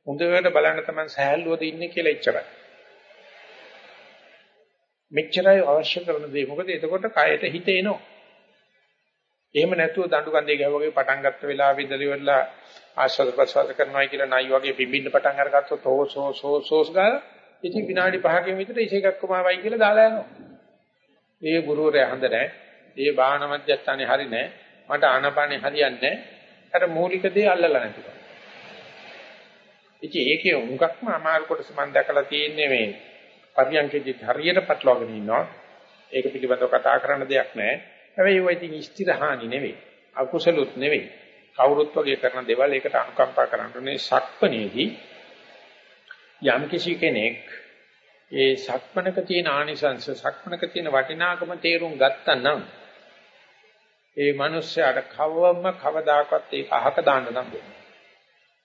හොඳට බලන්න තමයි සහැල්ලුවද ඉන්නේ කියලා ඉච්චරයි. මෙච්චරයි අවශ්‍ය කරන දේ. මොකද එතකොට කයට හිත එනවා. එහෙම නැතුව දඬු කන්දේ ගැහුවාගේ පටන් ගත්ත වෙලාවෙ ඉඳලිවලා ආශ්වාස ප්‍රශ්වාස කරනවා කියලා නයි වගේ පිඹින්න පටන් අරගත්තොත් ඕසෝ සෝ සෝස් ගාලා ඉතින් විනාඩි 5කින් විතර ඉසේකක් කොමාවයි කියලා දාලා යනවා. ඒ ගුරුවරයා හඳ නැහැ. ඒ බාහන මධ්‍යස්ථානේ හරි නැහැ. මට ආනපානේ හරියන්නේ නැහැ. අර මූලික දේ අල්ලලා නැතිව. ඉතින් ඒකේ උඟක්ම අමාරු කොටස මම දැකලා තියෙන්නේ මේ පරියන්කෙදි හරියට පටලවාගෙන ඉන්නවා. ඒක පිළිබඳව කතා කරන්න දෙයක් නැහැ. හැබැයි ඒවා ඉතින් ස්ථිරහානි නෙවෙයි. අකුසලුත් නෙවෙයි. කවුරුත් වගේ කරන දේවල් ඒකට අනුකම්පා කරන්න ඕනේ. සක්පනේදී යම් කිසි කෙනෙක් ඒ සක්මනක තියෙන ආනිසංශ සක්මනක තියෙන වටිනාකම තේරුම් ගත්තා නම් ඒ මිනිස්යාට කවවම කවදාකවත් ඒක අහක දාන්න නම් බෑ.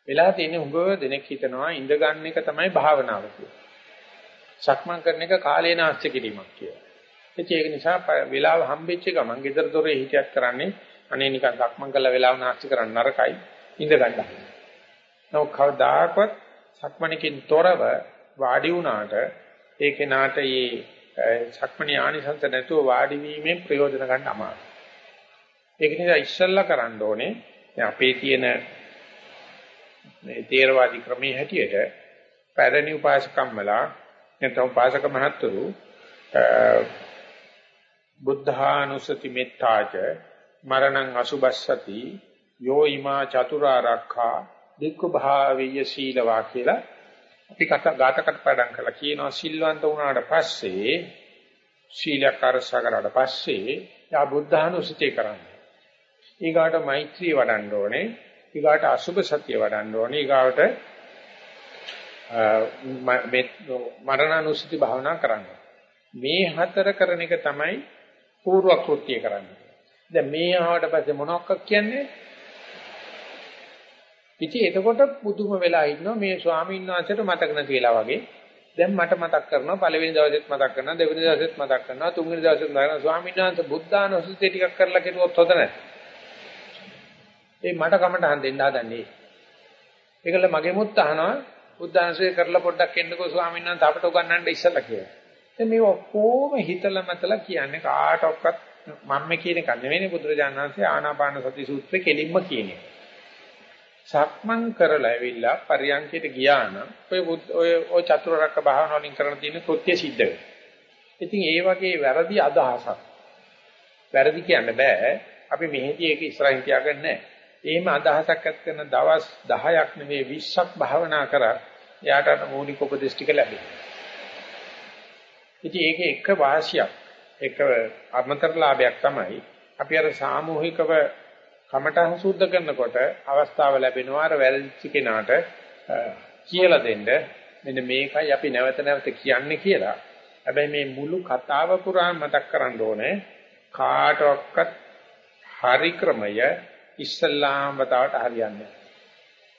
වෙලා තියෙන උගව දෙනෙක් හිතනවා ඉඳ ගන්න එක තමයි භාවනාව කියලා. සක්මන් කරන එක කාලේ නාස්ති කිරීමක් කියලා. ඒක නිසා වෙලාව හම්බෙච්ච ගමන් ගෙදර දොරේ හිටියත් කරන්නේ අනේ නිකන් සක්මන් කළා වෙලාව නාස්ති කරන්න නරකයි ඉඳ ගන්න. නෝ කවදාකවත් සක්මණකින් තොරව වාඩි වුණාට ඒ කෙනාට මේ සක්මණේ ආනිසංස නැතුව වාඩි වීමෙන් ප්‍රයෝජන ගන්න අමාරුයි. ඒක නිසා ඉස්සල්ලා කරන්න ඕනේ අපේ තියෙන මේ තේරවාදී ක්‍රමයේ හැටියට පැරණි උපාසකම්මලා නැත්නම් උපාසක මහත්තුරු බුද්ධානුසති මෙත්තාච මරණං අසුබස්සති යෝ ීමා චතුරාරක්ඛා දික්ඛ භාවීය සීලවා කියලා අපි කතා ගාතකට පඩම් කරලා කියනවා සිල්වන්ත වුණාට පස්සේ සීලයක් අරසා කරාට පස්සේ යා බුද්ධානුසතිය කරන්නේ. ඊගාට මෛත්‍රී වඩන්න ඕනේ ඊගාට අසුභ සත්‍ය වඩන්න ඕනේ. ඊගාට මරණානුස්සති භාවනා කරන්න. මේ හතර කරන එක තමයි පූර්ව කෘත්‍ය කරන්නේ. දැන් මේ ආවට පස්සේ මොනවක් කියන්නේ? ඉතින් එතකොට පුදුම වෙලා ඉන්නවා මේ ස්වාමීන් වහන්සේට මතක නැති වෙලා වගේ. දැන් මට මතක් කරනවා පළවෙනි දවසෙත් මතක් කරනවා දෙවෙනි දවසෙත් මතක් කරනවා තුන්වෙනි දවසෙත් මතක් කරනවා ස්වාමීන් වහන්සේ බුද්ධානුස්සතිය ටිකක් කරලා කෙරුවොත් හොඳ නැහැ. ඒ මට කමටහන් දෙන්න හදන්නේ. ඒකල මගේ මුත් අහනවා බුද්ධාංශය කරලා පොඩ්ඩක් එන්නකෝ ස්වාමීන් වහන්සේ අපට උගන්වන්න ඉස්සලා කියලා. දැන් මේ ඔක්කොම හිතලා මතලා කියන්නේ කාටවත් මම කියන එක නෙවෙයි බුදුරජාණන් වහන්සේ ආනාපාන සති සූත්‍රේ කෙලින්ම කියන්නේ. සක්මන් කරලා ඇවිල්ලා පරියන්කයට ගියා නම් ඔය ඔය ඔය චතුරාර්යක භාවන වලින් කරන තියෙන කෘත්‍ය සිද්ධ වෙනවා. ඉතින් ඒ වගේ වැරදි අදහසක්. වැරදි කියන්න බෑ. අපි මෙහෙදී ඒක ඉස්සරහින් තියාගන්නේ නැහැ. එහෙම අදහසක් ඇත් කරන දවස් 10ක් නෙවෙයි 20ක් භාවනා කරා එයාට අර මූලික උපදේශ ටික ලැබෙනවා. ඉතින් ඒකේ එක වාසියක් එක අමතර ලාභයක් තමයි අපි අර සාමූහිකව කමඨහං සුද්ධ කරනකොට අවස්ථාව ලැබෙනවා අර වැරදිච්ච කෙනාට කියලා දෙන්න මෙන්න මේකයි අපි නැවත නැවත කියන්නේ කියලා. හැබැයි මේ මුළු කතාව පුරා මතක් කරන්න ඕනේ කාටවත් හරි ක්‍රමය ඉස්සල්ලාම වතාවට හරියන්නේ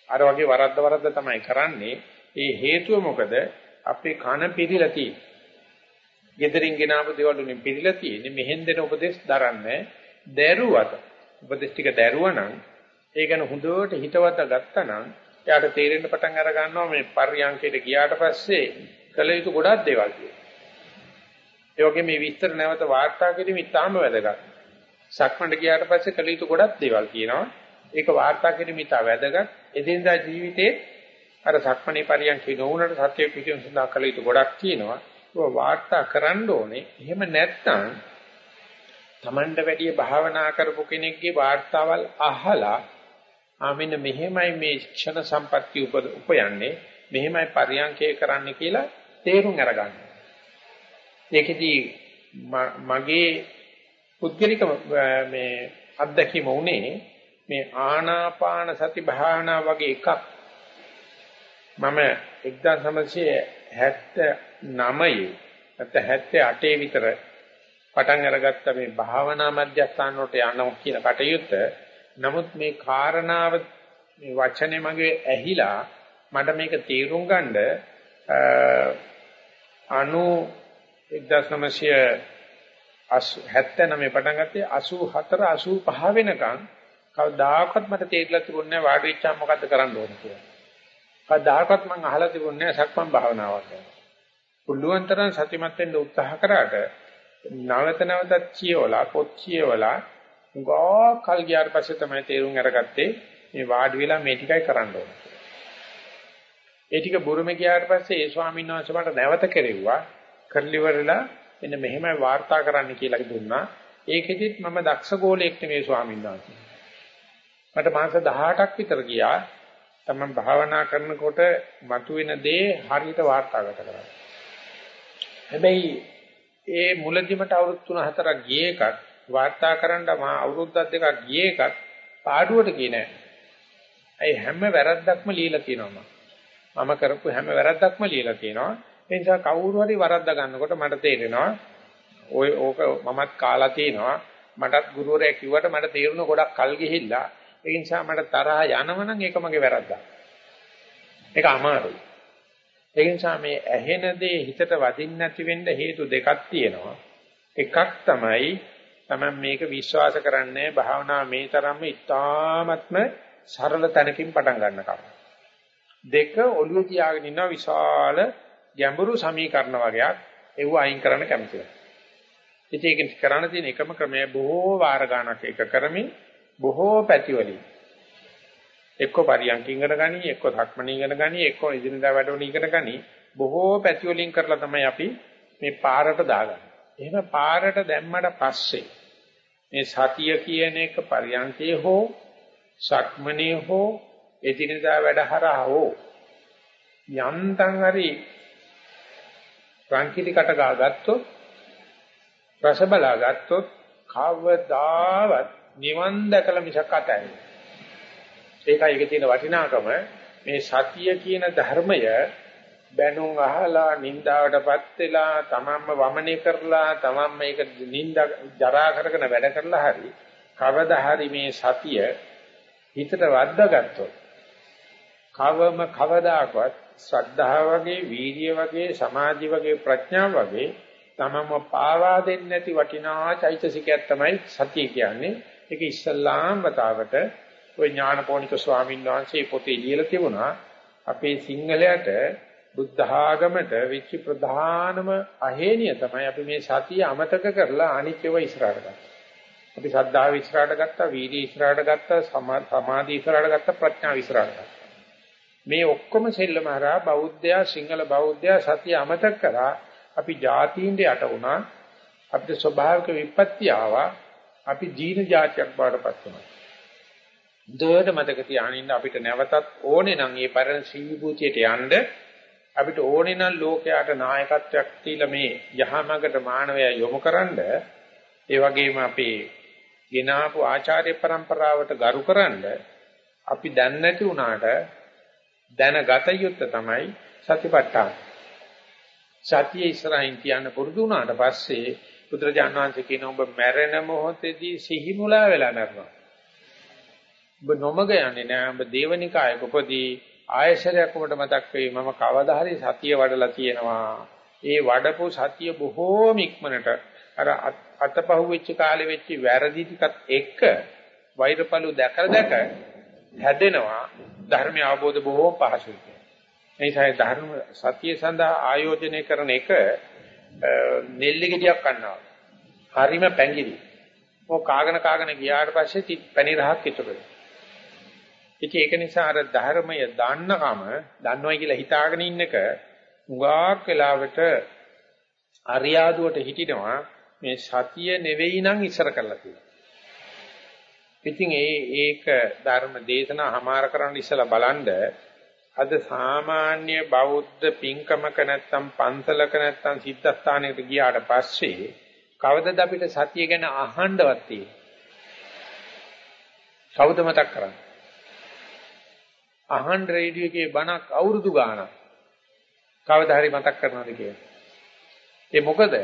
අර වගේ වරද්ද වරද්ද තමයි කරන්නේ. ඒ හේතුව මොකද? අපේ කන පිළිලා තියෙන්නේ. gederin genapu දේවල් වලින් පිළිලා තියෙන්නේ. මෙහෙන් දෙන උපදේශ දරන්නේ. දැරුවට උපදේශ ටික දැරුවනම් ඒ ගැන හොඳට හිතවත ගත්තනම් එයාට තේරෙන්න පටන් අර ගන්නවා මේ පර්යංකයට ගියාට පස්සේ කළ යුතු ගොඩක් දේවල් තියෙනවා. ඒ වගේ මේ විස්තර නැවත වාර්තා කිරීම ඉතාම වැදගත්. සක්මණට ගියාට පස්සේ කළ යුතු ගොඩක් දේවල් කියනවා. ඒක වාර්තා කිරීම ඉතා වැදගත්. එදිනදා ජීවිතේ අර සක්මණේ පරියන්කේ නොවුනට සත්‍ය පිටින් සඳහා කළ යුතු ගොඩක් කියනවා. ඒක වාර්තා කරන්න ඕනේ. එහෙම නැත්නම් Tamanට වැඩිය භාවනා කරපු කෙනෙක්ගේ වාර්තාවල් අහලා ආමින මෙහෙමයි මේ ක්ෂණ සම්පත්‍ය උපයන්නේ මෙහෙමයි පරියන්කේ කරන්න කියලා තේරුම් අරගන්න. ඒකෙදි මගේ පුද්ගලික මේ අත්දැකීම උනේ මේ ආනාපාන සති භාවනා වගේ එකක් මම 1979 නැත්නම් 78 විතර පටන් අරගත්ත මේ භාවනා මධ්‍යස්ථාන වලට යනවා කියන කටයුත්ත නමුත් මේ කාරණාව මේ වචනේ මගේ ඇහිලා මට මේක තේරුම් ගන්න අනු 1979 පටන් ගත්තේ 84 85 වෙනකන් කවදාකවත් මට තේරිලා තිබුණේ නැහැ වාඩි වෙච්චාම මොකද්ද කරන්න ඕන කියලා. කවදාකවත් මම අහලා තිබුණේ නැහැ සක්මන් භාවනාවක් ගැන. පුළුවන් තරම් සතිමත් වෙන්න උත්සාහ කරාට නැවත නැවතත් කියවලා පොත් කියවලා ගෝ කල් ගියාට පස්සේ තමයි තේරුම් අරගත්තේ මේ වාඩි වෙලා මේ ටිකයි කරන්න ඕන. ඒ ටික බුරුමේ ගියාට පස්සේ ඒ ස්වාමීන් වහන්සේ මට නැවත කෙරෙව්වා. කරලිවරලා එන්න මෙහෙමයි වාර්තා කරන්න කියලා දුන්නා. ඒකෙදිත් මම දක්ෂ ගෝලයක් නෙමෙයි ස්වාමීන් වහන්සේ. මට මාස 18ක් විතර ගියා. තමන් භාවනා කරනකොට මතුවෙන දේ හරියට වාර්තාගත කරගන්න. හැබැයි ඒ මුලදිමට අවුරුදු 3-4ක් ගියේ එකත් වාර්තා කරන්න මා අවුරුද්දක් දෙකක් ගියේ එකත් පාඩුවට ගියේ නෑ. ඒ හැම වැරද්දක්ම লীලා තියෙනවා මම කරපු හැම වැරද්දක්ම লীලා තියෙනවා. ඒ නිසා කවුරු හරි වරද්ද ගන්නකොට මට තේරෙනවා ඔය ඕක මමත් කාලා තියෙනවා. මටත් ගුරුවරයා කිව්වට මට තේරුණ ගොඩක් කල් ගිහිල්ලා ඒ නිසා මට තරහ යනවනම් ඒක මගේ වැරද්දක්. ඒක අමාරුයි. ඒ නිසා මේ ඇහෙන දේ හිතට වදින්න නැති වෙන්න හේතු දෙකක් තියෙනවා. එකක් තමයි තමයි මේක විශ්වාස කරන්නේ භාවනා මේ තරම්ම ඉතාමත්ම සරල තැනකින් පටන් ගන්නකම්. දෙක ඔළුව තියාගෙන ඉන්න විශාල ගැඹුරු සමීකරණ වගේක් ඒව අයින් කරන්න කැමතියි. ඉතින් ඒක කරන්න තියෙන එකම ක්‍රමය බොහෝ වාර ගණනක් එක කරමින් බොහෝ පැතිවලින් එක්ක පරියන්ක ඉගෙන ගනි, එක්ක ධක්මණී ඉගෙන ගනි, එක්ක ඉදිනදා වැඩවල ඉගෙන ගනි. බොහෝ පැති වලින් කරලා තමයි අපි මේ පාරට දාගන්නේ. එහෙම පාරට දැම්මට පස්සේ මේ සතිය කියන එක පරියන්කේ හෝ සක්මණේ හෝ එදිනදා වැඩ හරහා හෝ යන්තම් හරි රංකිටි කට ගාගත්තොත් රස බලා ගත්තොත් කවදාවත් නිවන් දැකලා මිසක් අතහැරෙන්නේ ඒකයි ඒකේ තියෙන වටිනාකම. මේ සතිය කියන ධර්මය බැනුම් අහලා නින්දාවටපත් වෙලා තමන්ම වමනේ කරලා තමන් මේක නින්දා ජරා කරගෙන වැඩ කරලා හරි කවදා හරි මේ සතිය හිතට වද්දාගත්තොත් කවම කවදාකවත් ශ්‍රද්ධාව වගේ වීර්ය වගේ සමාධි වගේ ප්‍රඥාව වගේ තමන්ම පාවා දෙන්නේ නැති වටිනා චෛතසිකයක් තමයි සතිය කියන්නේ. ඒක ඉස්සල්ලාම් වතාවට ওই ඥානපෝනික ස්වාමීන් වහන්සේ පොතේ ලියලා තිබුණා අපේ සිංහලයට බුද්ධ ආගමට වෙච්ච ප්‍රධානම අහේනිය තමයි අපි මේ සතිය අමතක කරලා අනිත්‍යව ඉස්සරහට ගත්තා. අපි ශ්‍රද්ධාව ඉස්සරහට ගත්තා, වීර්යය ඉස්සරහට ගත්තා, සමාධි ඉස්සරහට ගත්තා, ප්‍රඥාව ඉස්සරහට ගත්තා. මේ ඔක්කොම සෙල්ලම හරහා බෞද්ධයා සිංහල බෞද්ධයා සතිය අමතක කරලා අපි ජාතීන්ට යට වුණා. අපිට ස්වභාවික විපත්‍ය ආවා. අපි ජීන જાතියක් බවට පත් වුණා. දුවට මතක තියානින්න අපිට නැවතත් ඕනේ නම් මේ පරණ සීවිභූතියට යන්න. අපිට ඕනේ නම් ලෝකයට නායකත්වයක් දීලා මේ යහමඟට මානවය යොමුකරනද ඒ වගේම අපේ ගෙනාපු ආචාර්ය પરම්පරාවට ගරුකරනද අපි දැන් නැති වුණාට දැනගත යුත්තේ තමයි සතිපට්ඨාන. සතිය ඉස්සරහින් තියන්න පුරුදු වුණාට පස්සේ බුදුරජාණන් වහන්සේ කියන ඔබ මැරෙන මොහොතේදී සිහි මුලා වෙලා මැරෙනවා ඔබ නොමග යන්නේ නෑ. ඔබ දේවනිකායක උපදී ආයශරයක් ඔබට මතක් වෙයි. මම කවදා හරි සතිය වඩලා තියෙනවා. ඒ වඩපු සතිය බොහෝම ඉක්මනට අර අතපහුව වෙච්ච කාලේ වෙච්ච වැරදි ටිකත් එක්ක වෛරපලු දැක දැක හැදෙනවා. ධර්මය අවබෝධ බොහෝ පහසුයි ඒ නිසා ධර්ම සතිය සඳහා ආයෝජනය කරන එක නෙල්ලි ගෙඩියක් ගන්නවා හරිම පැංගිරි. ඔය කාගෙන කාගෙන ගියාට පස්සේ පැණි රහක් ඉතුරු වෙනවා. ඉතින් ඒක නිසා අර ධර්මය දන්නකම දන්නවයි කියලා හිතාගෙන ඉන්න එක උගාක් වෙලාවට අරියාදුවට හිටිනවා මේ සතිය නෙවෙයි නම් ඉස්සර කරලා තියෙනවා. ඉතින් ඒ ඒක ධර්ම දේශනා හමාර කරන්න ඉස්සලා බලන්න අද සාමාන්‍ය බෞද්ධ පින්කමක නැත්තම් පන්සලක නැත්තම් සිද්ධාස්ථානයකට ගියාට පස්සේ කවදද අපිට සතිය ගැන අහන්නවත් තියෙන්නේ? කවුද මතක් කරන්නේ? අහන් රේඩියෝ එකේ බණක් අවුරුදු ගාණක් කවදා හරි මතක් කරනවද කියලා. ඒ මොකද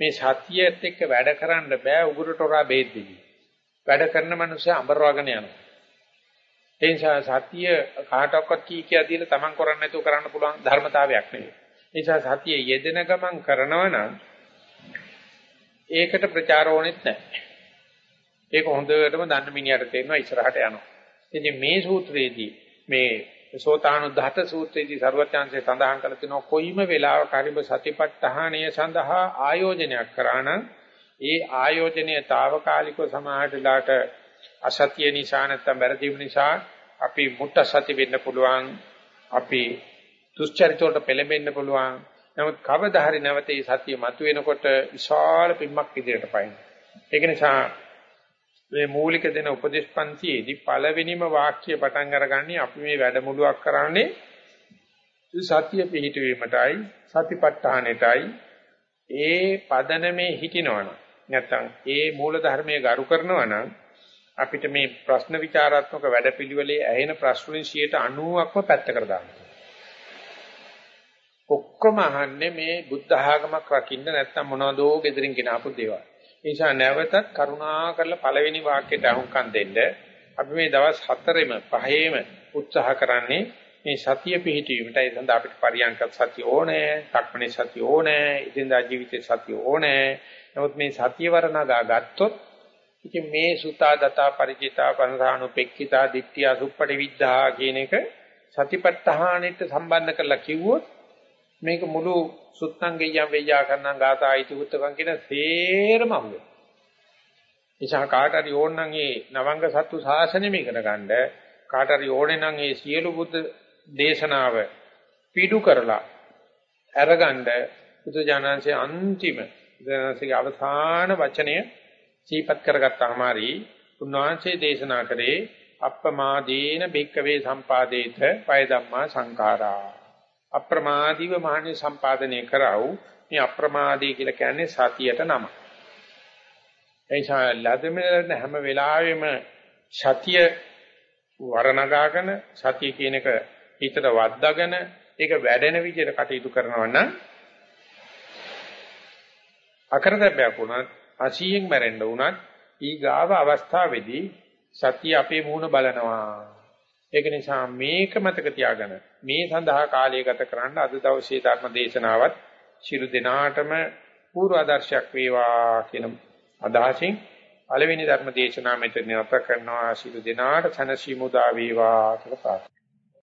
මේ සතියෙත් එක්ක වැඩ කරන්න බෑ උගුරට හොරා බේත් දෙවි. වැඩ කරන මිනිස්සු අඹරවගෙන යනවා. ඒ නිසා සතිය කාටවත් කී කියා දීලා තමන් කරන්නේ නැතුව කරන්න පුළුවන් ධර්මතාවයක් නෙවෙයි. ඒ නිසා සතිය යෙදෙන ගමන් කරනවා නම් ඒකට ප්‍රචාර ඕනෙත් නැහැ. ඒක හොඳටම දන්න මිනිහට තේරෙනවා ඉස්සරහට යනවා. ඉතින් මේ සූත්‍රයේදී මේ සෝතානුද්ධත සූත්‍රයේදී ਸਰවඥාන්සේ සඳහන් කරලා තිනවා කොයිම වෙලාවක හරිම සතිපට්ඨානය සඳහා ආයෝජනයක් කරාන ඒ ආයෝජනය తాවකාලිකව සමාහටලාට අසත්‍ය නිසා නැත්නම් වැරදීම නිසා අපි මුට සති වෙන්න පුළුවන් අපි දුෂ්චරිත වලට පෙළඹෙන්න පුළුවන්. නමුත් කවදා හරි නැවතී සතිය මතුවෙනකොට විශාල පිම්මක් ඉදිරියට පයින්. ඒක නිසා මේ මූලික දෙන උපදේශ පන්තියේදී පළවෙනිම වාක්‍ය පටන් අරගන්නේ අපි මේ වැඩමුළුවක් කරන්නේ සතිය පිහිටවීමටයි සතිපට්ඨානෙටයි ඒ පදනමේ හිටිනවනම් නැත්නම් ඒ මූල ධර්මයේ ගරු කරනවනම් අපිට මේ ප්‍රශ්න විචාරාත්මක වැඩපිළිවෙලේ ඇහෙන ප්‍රශ්න 90%ක්ම පැත්තකට දානවා. ඔක්කොම අහන්නේ මේ බුද්ධ ආගමක් රකින්න නැත්නම් මොනවදෝ gedirin ගෙනාපු දේවල්. ඒ නිසා නැවතත් කරුණා කරලා පළවෙනි වාක්‍යයට අහුම්කම් දෙන්න. අපි මේ දවස් 4ෙම 5ෙම උත්සාහ කරන්නේ මේ සතිය පිහිටීමට ඒ සඳහා අපිට පරියන්ක සතිය ඕනේ, සක්මණේ සතිය ඕනේ, ඉදින්දා ජීවිතේ සතිය ඕනේ. නමුත් මේ සතිය වරණගා ගත්තොත් ඉතින් මේ සුතා දතා ಪರಿචිතා පනසානුපෙක්ඛිතා දිට්ඨිය සුප්පටි විද්ධා කියන එක සතිපත්තහානෙට සම්බන්ධ කරලා කිව්වොත් මේක මුළු සුත්තං ගෙයම් වෙయ్యා කරනම් ගාථායිති උත්තකම් කියන සේරම අහුවෙනවා. නිසා කාට හරි ඕන නම් ඒ නවංග සත්තු ශාසනයම ඉගෙන ගන්න කාට හරි ඕනේ නම් ඒ සියලු බුද්ධ දේශනාව පිටු කරලා අරගන්න බුදුජානන්සේ අන්තිම බුදුජානන්සේගේ අවසාන වචනය සීපත් කරගත්තාම හරි උන්වහන්සේ දේශනා කරේ අප්පමාදීන බික්කවේ සම්පාදේත පය ධම්මා සංඛාරා අප්‍රමාදීව මහණේ සම්පාදනය කරව මේ අප්‍රමාදී කියලා කියන්නේ සතියට නම. එයිසා ලදමෙලන හැම වෙලාවෙම සතිය වරණගාගෙන සතිය කියන එක හිතට වද්දාගෙන ඒක වැඩෙන විදිහට කටයුතු කරනවා නම් අකරදැබ්බයක් වුණත් අසීයෙන් මැරෙන්න වුණත් ඊගාව අවස්ථාවේදී සතිය අපේ මූණ බලනවා ඒක නිසා මේක මතක තියාගන්න. මේ සඳහා කාලය ගත කරන්න අද දවසේ ධර්ම දේශනාවත් ශිරු දිනාටම පූර්ව ආදර්ශයක් වේවා කියන අදහසින් පළවෙනි ධර්ම දේශනාව මෙතන නැවත කරනවා. ශිරු දිනාට සනසීමුදා වේවා කියලා ප්‍රාර්ථනා